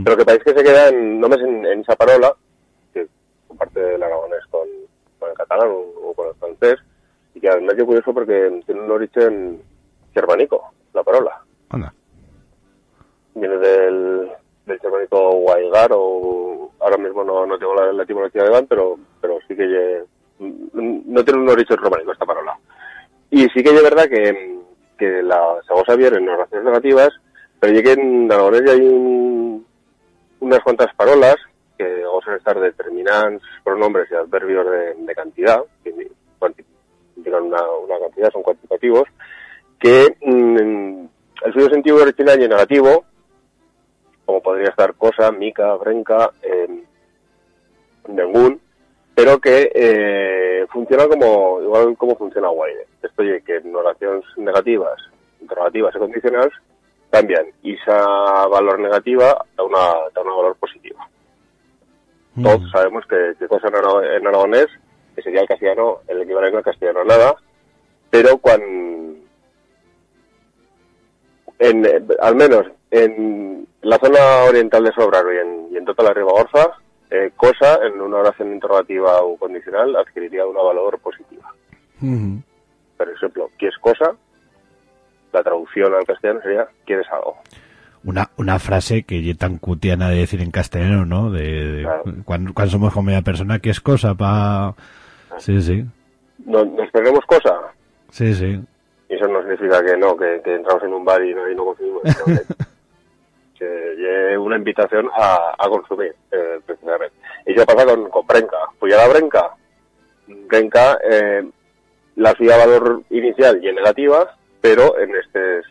Speaker 11: pero que parece que se queda en, només en, en esa parola, que comparte el aragonés con, con el catalán o, o con el francés, y que además es curioso porque tiene un origen germánico, la parola.
Speaker 8: Anda.
Speaker 11: Viene del, del germánico guaigar o ahora mismo no, no tengo la, la etimología de van, pero, pero sí que mm, no tiene un origen románico esta parola. Y sí que es verdad que, que la se goza bien en oraciones negativas, pero ya que en aragonés ya hay un- unas cuantas parolas que gozan estar determinantes pronombres y adverbios de, de cantidad, que indican una, una cantidad, son cuantitativos, que mm, el suyo sentido original y negativo, como podría estar cosa, mica, brenca, eh, ningún, pero que eh, funciona como igual como funciona Wire. Esto oye, que en oraciones negativas, interrogativas y condicionales cambian y esa valor negativa da una, da una valor positiva. Todos sabemos que, que cosa en, en aragonés, que sería el castellano, el equivalente al castellano nada, pero cuando en, al menos en la zona oriental de Sobraro y en, y en toda la Ribagorza, eh, cosa en una oración interrogativa o condicional adquiriría una valor positiva. Por ejemplo, ¿qué es cosa? La traducción al castellano sería ¿quieres algo?
Speaker 8: Una, una frase que es tan cutiana de decir en castellano, ¿no? De, de- cuando, cuando somos como media persona, ¿qué es cosa? Pa... Sí, sí.
Speaker 11: ¿No- ¿Nos perdemos cosa?
Speaker 8: Sí, sí.
Speaker 11: Y eso no significa que no, que, que entramos en un bar y no, y no consumimos. es una invitación a, a consumir, eh, precisamente. Y eso pasa con, con Brenca. Pues ya la Brenca, Brenca, eh, la suya valor inicial y en negativa, pero en estos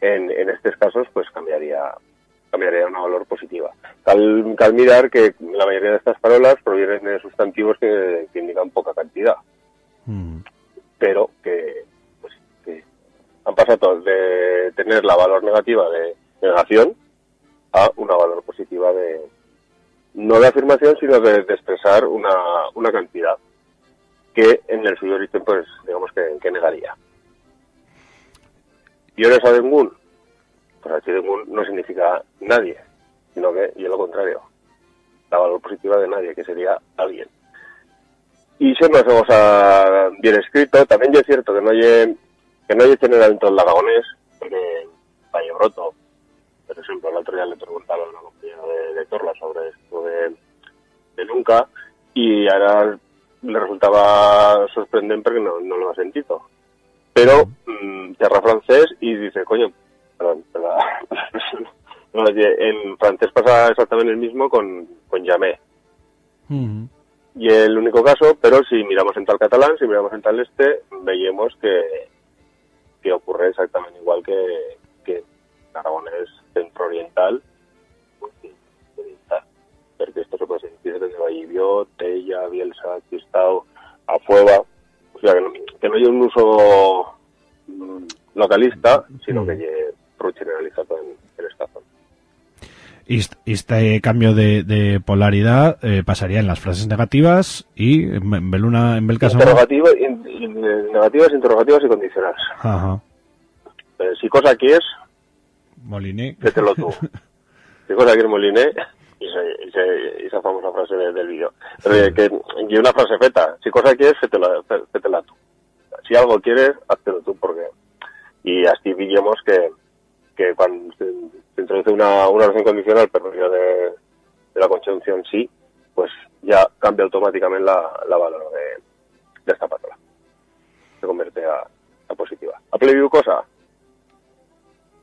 Speaker 11: en, en estos casos pues cambiaría cambiaría una valor positiva. Cal, cal mirar que la mayoría de estas palabras provienen de sustantivos que, que indican poca cantidad, pero que, pues, que han pasado de tener la valor negativa de negación a una valor positiva de no de afirmación sino de, de expresar una, una cantidad que en el suyo pues digamos que, que negaría. ¿Y eres a ningún? Pues a ningún no significa nadie, sino que, y lo contrario, la valor positiva de nadie, que sería alguien. Y eso no hacemos a bien escrito, también es cierto que no hay, que no hay general en todo el aragonés, porque Valle Broto, por ejemplo, el otro día le preguntaba a una compañera de, de Torla sobre esto de, de nunca, y ahora le resultaba sorprendente porque no, no lo ha sentido. Pero mm, francés y dice, coño, perdón, perdón, no, oye, en francés pasa exactamente el mismo con, con llamé. Y el único caso, pero si miramos en tal catalán, si miramos en tal este, veíamos que, que ocurre exactamente igual que, aragonés centro-oriental, oriental, porque esto se puede sentir desde Vallivio, Tella, Bielsa, a Chistau, a Fueva. O sea, que no, que no hay un uso mm, localista, sino que lleve prou generalizado en, en esta zona.
Speaker 8: Este cambio de, de polaridad eh, pasaría en las frases negativas y en, Beluna, en Belcaso.
Speaker 11: Interrogativa, in- in- negativas, interrogativas y condicionales.
Speaker 8: Ajá.
Speaker 11: Eh, si cosa quieres,
Speaker 8: Moliné.
Speaker 11: fételo tú. cosa quieres, Moliné, y, esa famosa frase de- del vídeo. Pero eh, que, y una frase feta, si cosa quieres, fétela, fé- fétela tú. Si algo quieres, háztelo tú, porque... Y así villemos que, que cuando se, se introduce una, una oración condicional, pero de, de la conjunción sí, pues ya cambia automáticamente la, la valor de, de esta palabra. Se convierte a, a positiva. ¿Ha plebido cosa?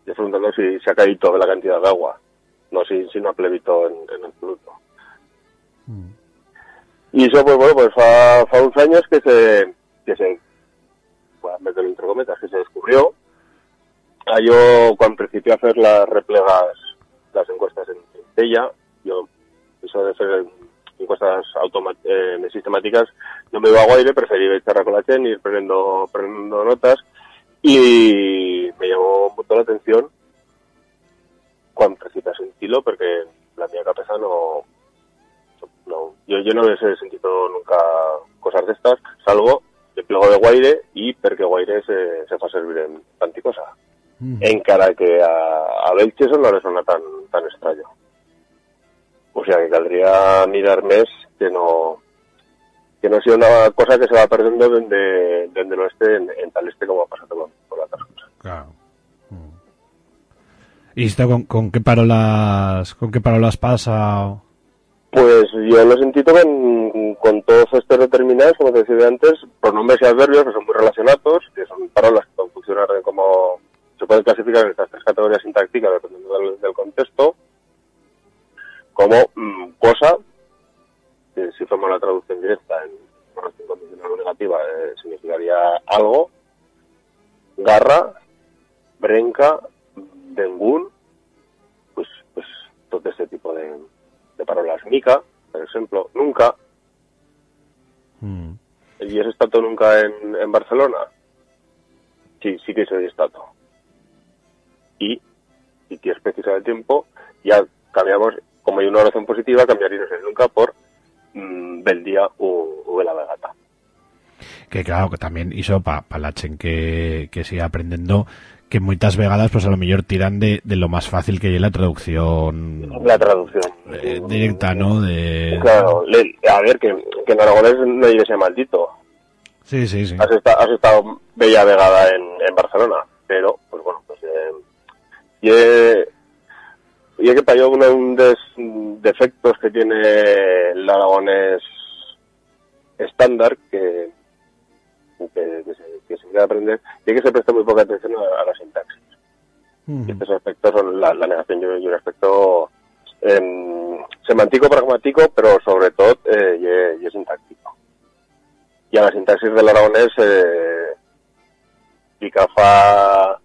Speaker 11: Yo preguntando si se ha caído la cantidad de agua. No si, si no ha plebito en, en absoluto. Y eso, pues bueno, pues fa, fa uns años que se, que se, meterlo entre cometas, que se descubrió. Ah, yo, cuando principié a hacer las replegas, las encuestas en, en Tella, yo, eso de hacer encuestas eh, sistemáticas, yo me iba a Guaire, preferí echar a colachen, ir prendiendo, prendiendo notas, y me llamó mucho la atención cuando principias en Tilo, porque la mía cabeza no, no yo, yo no he sentido nunca cosas de estas, salvo el pliego de Guaire y porque Guaire se, se fa servir en tanti cosa. Encara que a, a Belche eso no le suena tan, tan extraño. O sea que caldría mirar més que no que no sea una cosa que se va perdiendo desde, desde el oeste en, en tal este como ha pasado con, con las otras cosas.
Speaker 8: Claro. ¿Y esto con, con qué parolas con qué parolas pasa?
Speaker 11: Pues yo lo he sentido con, con todos estos determinados, como te decía antes, pronombres y adverbios que son muy relacionados, que son palabras que pueden funcionar como se pueden clasificar en estas tres categorías sintácticas dependiendo del, del contexto, como mm, cosa, que si fuéramos la traducción directa en oración condicional o negativa eh, significaría algo, garra, brenca, dengún, pues, pues todo este tipo de, de palabras. Mica, por ejemplo, nunca. ¿Y has estado nunca en, en Barcelona? Sí, sí que soy estado. Y si tienes precisado el tiempo, ya cambiamos, como hay una oración positiva, cambiaríamos el nunca por mm, día o, o la vegata.
Speaker 8: Que claro, que también hizo para pa la chen que, que siga aprendiendo que muchas vegadas pues a lo mejor tiran de, de lo más fácil que es la traducción
Speaker 11: La traducción.
Speaker 8: eh, directa, ¿no? De...
Speaker 11: Claro, le- a ver, que, que en aragonés no hay ese maldito.
Speaker 8: Sí, sí, sí.
Speaker 11: Has, esta- has estado bella vegada en, en Barcelona, pero, pues bueno, pues... Eh, y, y he que para yo uno de los defectos que tiene el aragonés estándar, que, que, que se, que se quiere aprender, y es que se presta muy poca atención a, a la sintaxis. Y estos aspectos son la, la negación y, un aspecto em, semántico, pragmático, pero sobre todo eh, y, y sintáctico. Y a la sintaxis del aragonés, eh, y que fa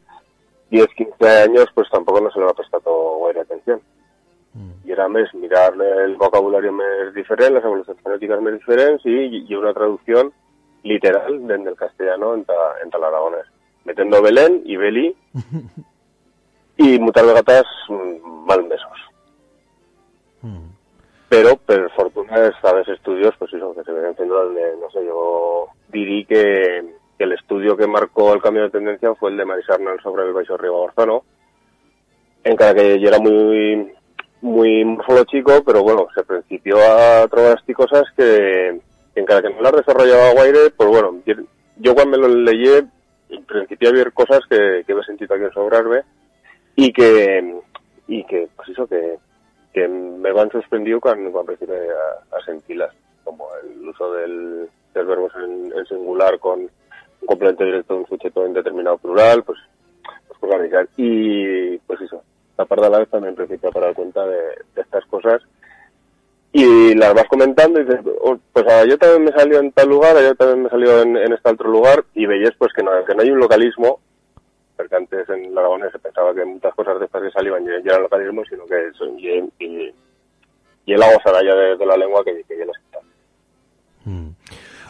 Speaker 11: 10, 15 años, pues tampoco no se le va prestado buena atención. Y era més mirar el vocabulario més diferent, las evoluciones fonéticas més diferents y, y una traducción literal desde el castellano en, ta, en tal aragonés. Metiendo Belén y Beli y muchas vegatas mm, mal mesos. Pero, per fortuna, esta vez estudios, pues eso, que se ven haciendo donde, no sé, yo dirí que el estudio que marcó el cambio de tendencia fue el de Maris Arnal sobre el Baixo Río Gorzano, en cada que ya era muy, muy morfológico, pero bueno, se principió a trobar cosas que, en cada que no las desarrollaba Guaire, pues bueno, yo, yo cuando me lo leí, principié a ver cosas que, me he sentido aquí en sobrarme, y que, y que, pues eso, que, que me van sorprendido cuando, cuando empecé a, a sentirlas, como el uso del, del verbo en, en singular con un complemento directo un sujeto en determinado plural, pues, pues radicales. Y pues eso, la parte a la vez también principio para dar cuenta de, estas cosas. Y las vas comentando y dices, "Oh, pues yo también me salió en tal lugar, yo también me salió en, en este otro lugar, y veías pues que no, que no hay un localismo, porque antes en el Aragonés se pensaba que muchas cosas de estas que salían ya eran localismos, sino que son y, y, y el agua ya de, la lengua que, que ya las quita.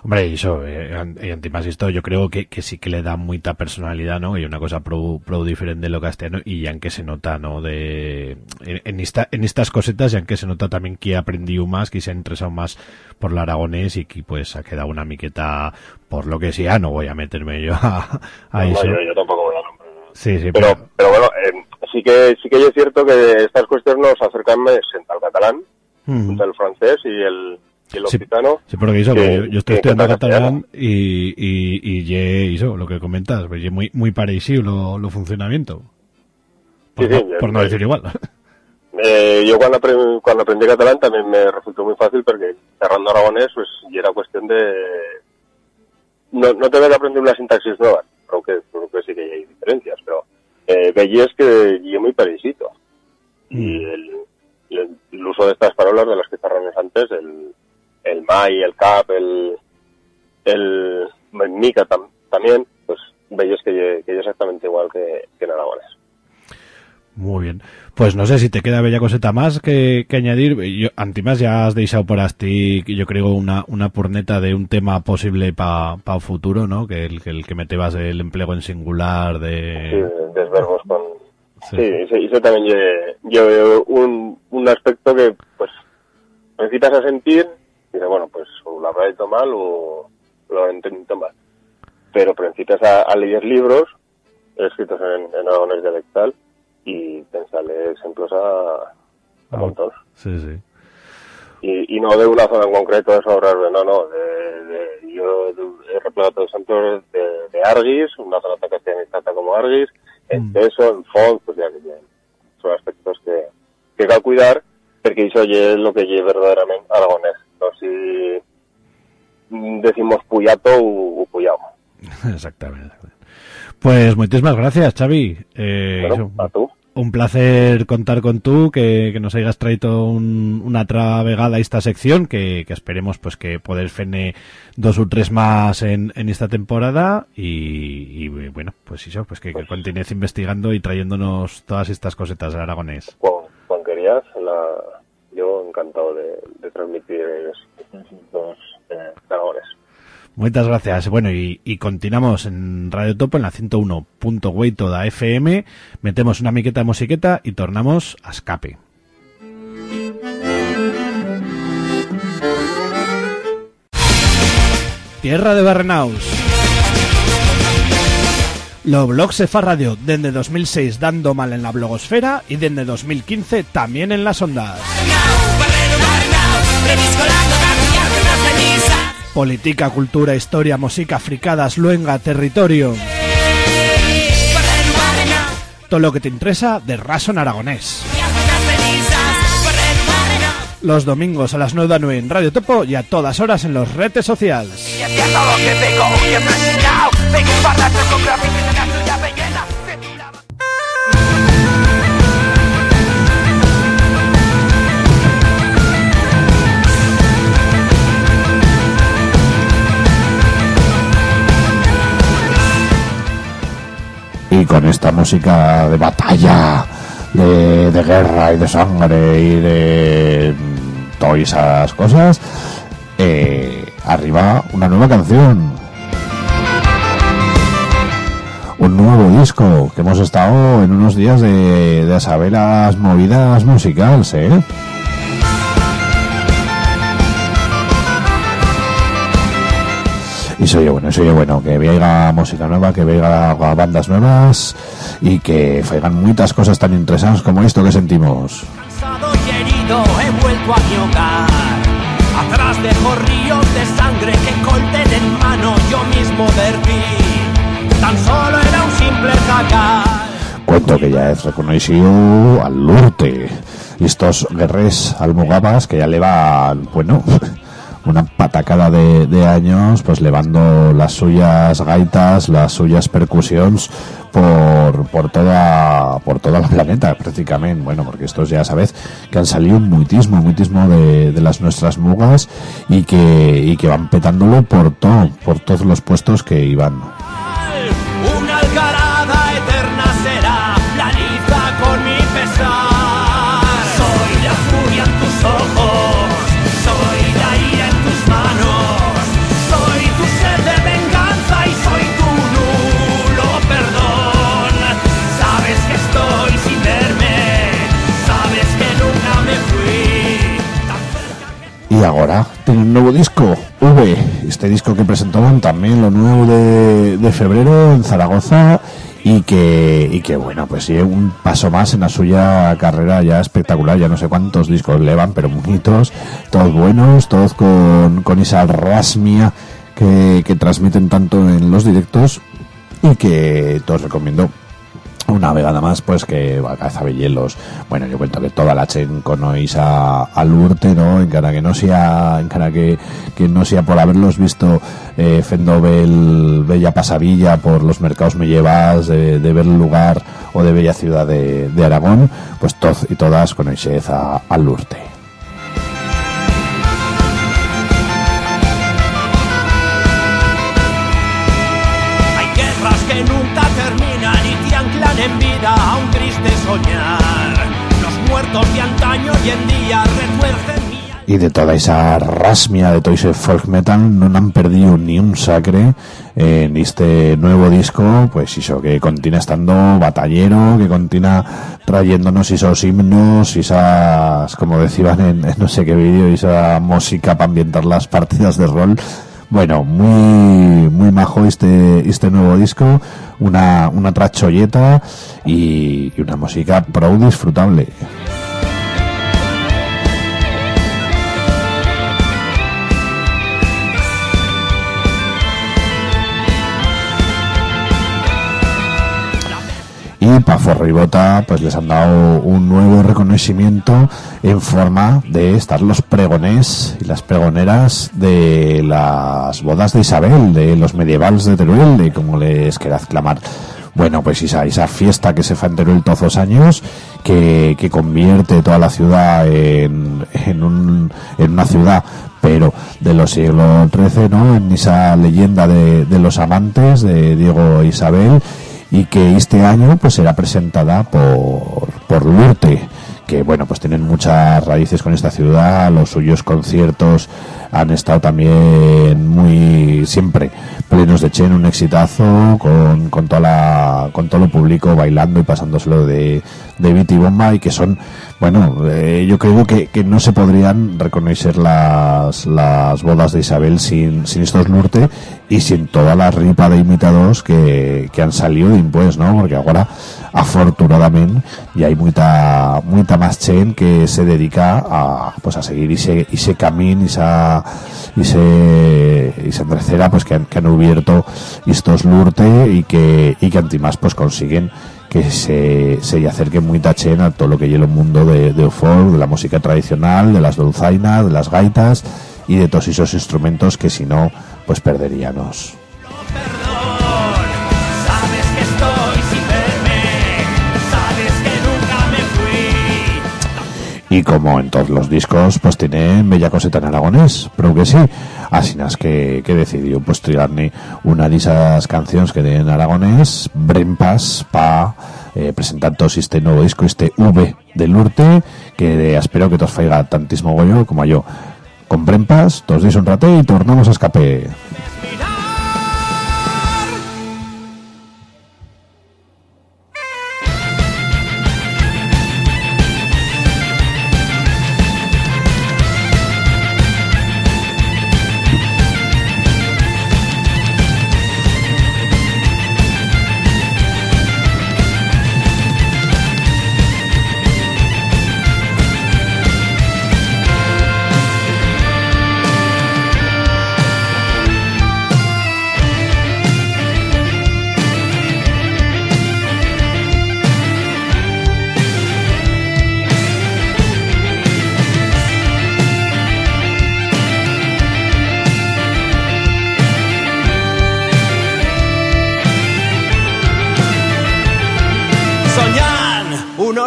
Speaker 8: Hombre, iso, eh, an- e antimás isto yo creo que, que sí que le da mucha personalidad, ¿no? Y una cosa pro, pro diferente de lo castellano y ya en que se nota, ¿no? De, en, en esta, en estas cosetas ya en que se nota también que ha aprendido más, que se ha interesado más por el aragonés y que pues ha quedado una miqueta por lo que sea, no voy a meterme yo a, a
Speaker 11: No,
Speaker 8: eso.
Speaker 11: yo, yo tampoco voy a nombrar.
Speaker 8: Sí, sí,
Speaker 11: Pero, pero bueno, eh, sí que sí que es cierto que estas cuestiones nos acercan más el catalán, entre el francés y el, y el
Speaker 8: Sí,
Speaker 11: occitano.
Speaker 8: Sí, porque eso,
Speaker 11: que-
Speaker 8: yo, yo estoy estudiando catalán y, y, y ye- eso, lo que comentas, pues ye muy, muy parecido lo, lo funcionamiento. Por,
Speaker 11: Sí, sí,
Speaker 8: no, por no decir igual.
Speaker 11: Eh, yo cuando, apre- cuando aprendí catalán también me resultó muy fácil porque cerrando aragonés pues y era cuestión de no, no te que aprender una sintaxis nueva aunque creo que sí que hay diferencias pero eh, veías que y es muy parecido y el, el- el uso de estas palabras de las que cerramos antes el el mai el cap el el mica tam- también pues veías que que exactamente igual que, que en aragonés
Speaker 8: Muy bien. Pues no sé si te queda bella coseta más que, que añadir. Yo, antimás ya has deixado por así, yo creo, una, una purneta de un tema posible para pa futuro, ¿no? Que el, que el que metebas el empleo en singular
Speaker 11: Sí,
Speaker 8: de...
Speaker 11: desverbos con...
Speaker 8: Sí.
Speaker 11: Sí, eso, eso también lleva un, un aspecto que, pues, necesitas a sentir, y dices, bueno, pues, o lo habrá hecho mal o lo he entendido mal. Pero principias a, a leer libros escritos en, en aragonés dialectal y te sale ejemplos a, a montón.
Speaker 8: Sí, sí.
Speaker 11: Y, y no de una zona en concreto de Sobrarbe, no, no. De, de- yo he replegado ejemplos de, de Argis, una zona que trata como Argis, en Teso, en Font, pues ya que ya son aspectos que, que hay que cuidar, porque eso es lo que es verdaderamente aragonés. Si decimos puyato o, puyao.
Speaker 8: Exactamente. Pues muchísimas gracias, Xavi. Eh,
Speaker 11: Bueno,
Speaker 8: eso,
Speaker 11: a tú.
Speaker 8: Un placer contar con tú, que, que nos hayas traído un- una otra vegada a esta sección, que, que esperemos pues que poder fene dos o tres más en, en esta temporada y, y, bueno, pues eso, pues que, que continúes investigando y trayéndonos todas estas cosetas de aragonés.
Speaker 11: Cuando, cuando querías, la, encantado de, transmitir estos dos eh.
Speaker 8: Muchas gracias. Bueno, y, continuamos en Radio Topo en la 101.8 da FM. Metemos una miqueta de musiqueta y tornamos a escape. Tierra de Barrenaus. Lo blog se fa radio desde 2006 dando mal en la blogosfera y desde 2015 también en las ondas. Política, cultura, historia, música, fricadas, luenga, territorio. Todo lo que te interesa de Rason Aragonés. Los domingos a las 9 de en Radio Topo y a todas horas en los redes sociales.
Speaker 4: Y con esta música de batalla, de, guerra y de sangre y de mm, todas esas cosas, eh, arriba una nueva canción. Un nuevo disco que hemos estado en unos días de, de saber las movidas musicales, ¿eh? Y soy bueno, soy bueno, que venga música nueva, que venga bandas nuevas y que faigan muchas cosas tan interesantes como esto que sentimos.
Speaker 9: Cansado y herido he vuelto a mi hogar. Atrás dejo ríos de sangre que colten en mano yo mismo vertí Tan solo era un simple zagal.
Speaker 4: Cuento que ya es reconocido al Lurte y estos guerres almogabas que ya le van, bueno, una patacada de, de años, pues levando las suyas gaitas, las suyas percusiones por, por toda por toda la planeta prácticamente. Bueno porque estos ya sabéis que han salido muitismo muitismo de, de las nuestras mugas y que y que van petándolo por todo por todos los puestos que iban Y ahora tiene un nuevo disco, V, este disco que presentaron también lo nuevo de, febrero en Zaragoza y que, y que bueno, pues sí, un paso más en la suya carrera ya espectacular, ya no sé cuántos discos le van, pero bonitos, todos buenos, todos con, con esa rasmia que, que transmiten tanto en los directos y que todos recomiendo una vegada más pues que Cazabellelos bueno yo cuento que toda la chen conoís a, al Urte no encara que no sea encara que, que no sea por haberlos visto eh, fendo bel, bella pasavilla por los mercados medievales de, de ver lugar o de bella ciudad de, Aragón pues todos y todas conoixez a, al Urte
Speaker 9: triste soñar. Los muertos de antaño hoy en día retuercen mi
Speaker 4: y de toda esa rasmia de ese folk metal no han perdido ni un sacre en este nuevo disco pues eso que continúa estando batallero que continúa trayéndonos esos himnos esas como decían en, en no sé qué vídeo esa música para ambientar las partidas de rol bueno, muy muy majo este este nuevo disco, una una tracholleta y, y una música pro disfrutable. Y para Forribota pues les han dado un nuevo reconocimiento en forma de estar los pregonés y las pregoneras de las bodas de Isabel, de los medievales de Teruel, de como les queráis clamar. Bueno, pues esa, esa fiesta que se fa en Teruel todos los años, que, que convierte toda la ciudad en, en, un, en una ciudad pero de los siglos XIII, ¿no? En esa leyenda de, de los amantes de Diego e Isabel y que este año pues será presentada por, por Lurte que bueno pues tienen muchas raíces con esta ciudad los suyos conciertos han estado también muy siempre plenos de chen un exitazo con, con toda la con todo lo público bailando y pasándoselo de de y bomba y que son bueno eh, yo creo que, que no se podrían reconocer las las bodas de Isabel sin, sin estos Lurte y sin toda la ripa de imitados que, que han salido de impuestos no porque ahora afortunadamente ya hay mucha mucha más chen que se dedica a pues a seguir ese, ese camino esa ese, esa andrecera pues que han, que han abierto estos lurte y que y que antimás pues consiguen que se, se acerque muy tachen a todo lo que lleva el mundo de, de folk, de la música tradicional, de las dulzainas, de las gaitas y de todos esos instrumentos que si no, pues perderíamos.
Speaker 9: Sabes
Speaker 4: Y como en todos los discos, pues tienen bella coseta en aragonés, pero que sí. Así es que, que decidió pues tirarme una de esas canciones que tienen en aragonés, Brempas, pa eh, presentar todo este nuevo disco, este V del Urte, que espero que todos faiga tantísimo goyo como yo. Con Brempas, todos deis un rato y tornamos a escape.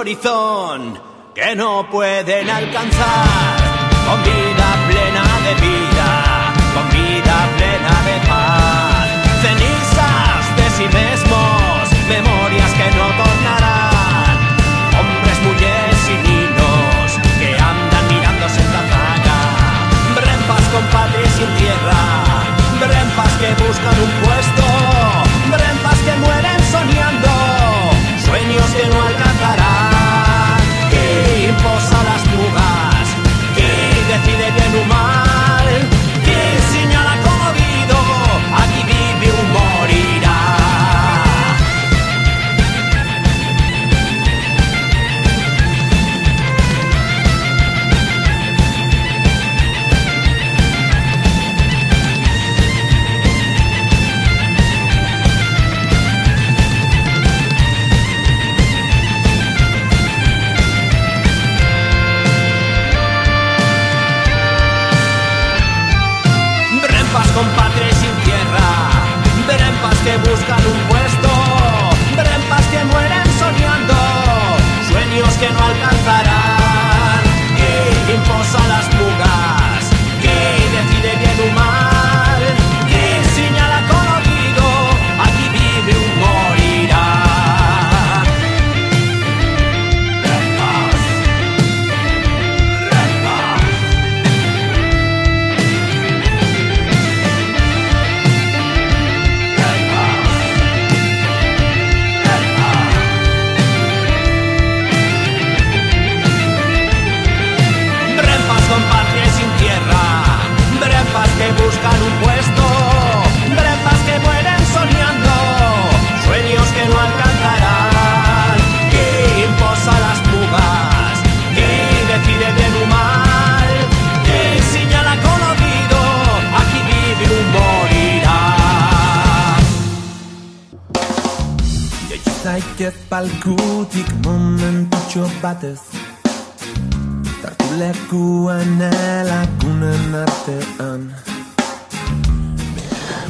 Speaker 9: Horizonte que no pueden alcanzar. Con vida plena de vida, con vida plena de paz. Cenizas de sí mismos, memorias que no tornarán. Hombres, mujeres y niños que andan mirándose en la zaga. Brempas con y sin tierra, brempas que buscan un puesto, brempas que mueren soñando, sueños que no alcanzarán.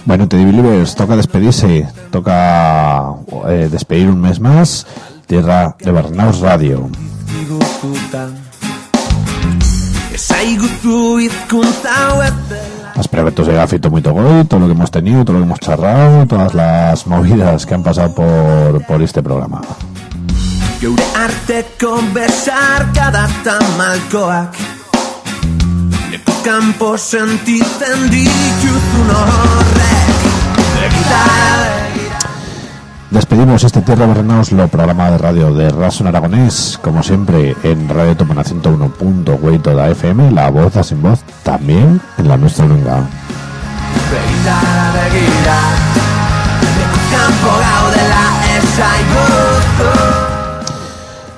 Speaker 4: Bueno, Teddy Believers, toca despedirse, toca eh, despedir un mes más. Tierra de Barnaus Radio.
Speaker 12: Dela
Speaker 4: Espero que gafito muy togoy, todo lo que hemos tenido, todo lo que hemos charrado, todas las movidas que han pasado por, por este programa.
Speaker 12: Geure sentitzen dituzun horrek
Speaker 4: Despedimos este Tierra de Barrenaos, lo programa de radio de Rason Aragonés, como siempre en Radio Tomana 101.8 toda FM, la voz a sin voz, también en la nuestra lunga.
Speaker 12: Begitara begira Leku kanpo gaudela esaigu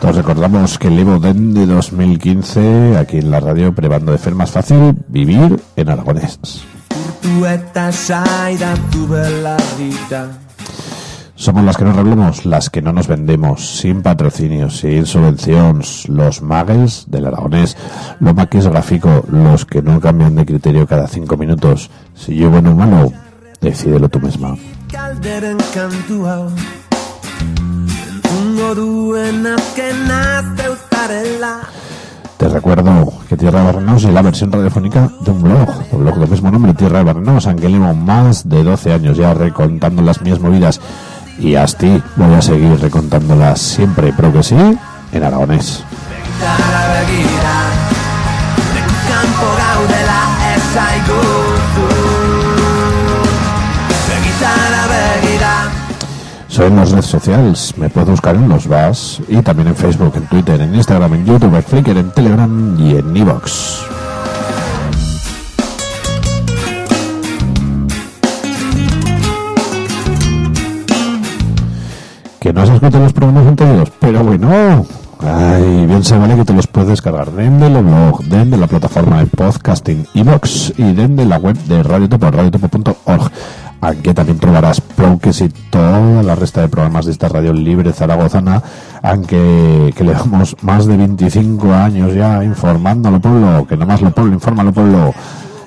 Speaker 4: Os recordamos que llevo desde 2015 aquí en la radio probando de fer más fácil vivir en aragonés.
Speaker 12: Eta
Speaker 4: Somos las que nos reblemos, las que no nos vendemos, sin patrocinios, sin subvenciones, los magues del aragonés, lo maquis gráfico, los que no cambian de criterio cada cinco minutos. Si yo bueno o malo, decídelo tú misma. Te recuerdo que Tierra de Barrenaos es la versión radiofónica de un blog, un blog del mismo nombre, Tierra de Barrenaos, aunque llevo más de 12 años ya recontando las mías movidas y hasta voy a seguir recontándolas siempre, pero que sí, en aragonés. Soy en las redes sociales, me puedes buscar en los VAS y también en Facebook, en Twitter, en Instagram, en YouTube, en Flickr, en Telegram y en Evox. Que no has escuchado los programas anteriores, pero bueno, ay, bien se vale que te los puedes descargar desde el blog, desde la plataforma de podcasting Evox y desde la web de radiotopo, radiotopo.org. Aunque también trobarás Plouques y toda la resta de programas de esta radio libre zaragozana, aunque que le damos más de 25 años ya informando al pueblo, que nomás lo pueblo informa al pueblo.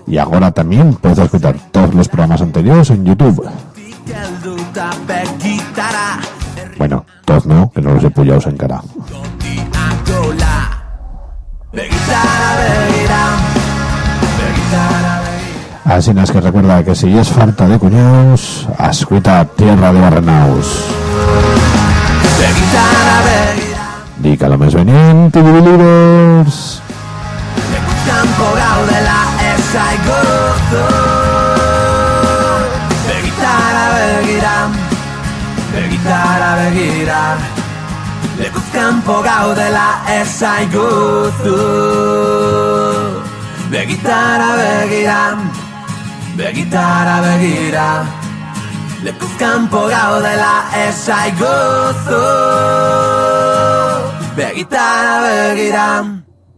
Speaker 4: Y ahora también puedes escuchar todos los programas anteriores en YouTube. Bueno, todos no, que no los he pullados en cara. Así es que recuerda que si es falta de cuñados, ascuita tierra de Barrenaus. Dica lo més venint, TV Believers.
Speaker 12: Leku kanpo gaudela esaiguzu Begitara begira Begitara begira Lekuz kanpo gaudela esaiguzu Begitara begira Begitara begira Lekuz kanpo gaudela esaiguzu Begitara begira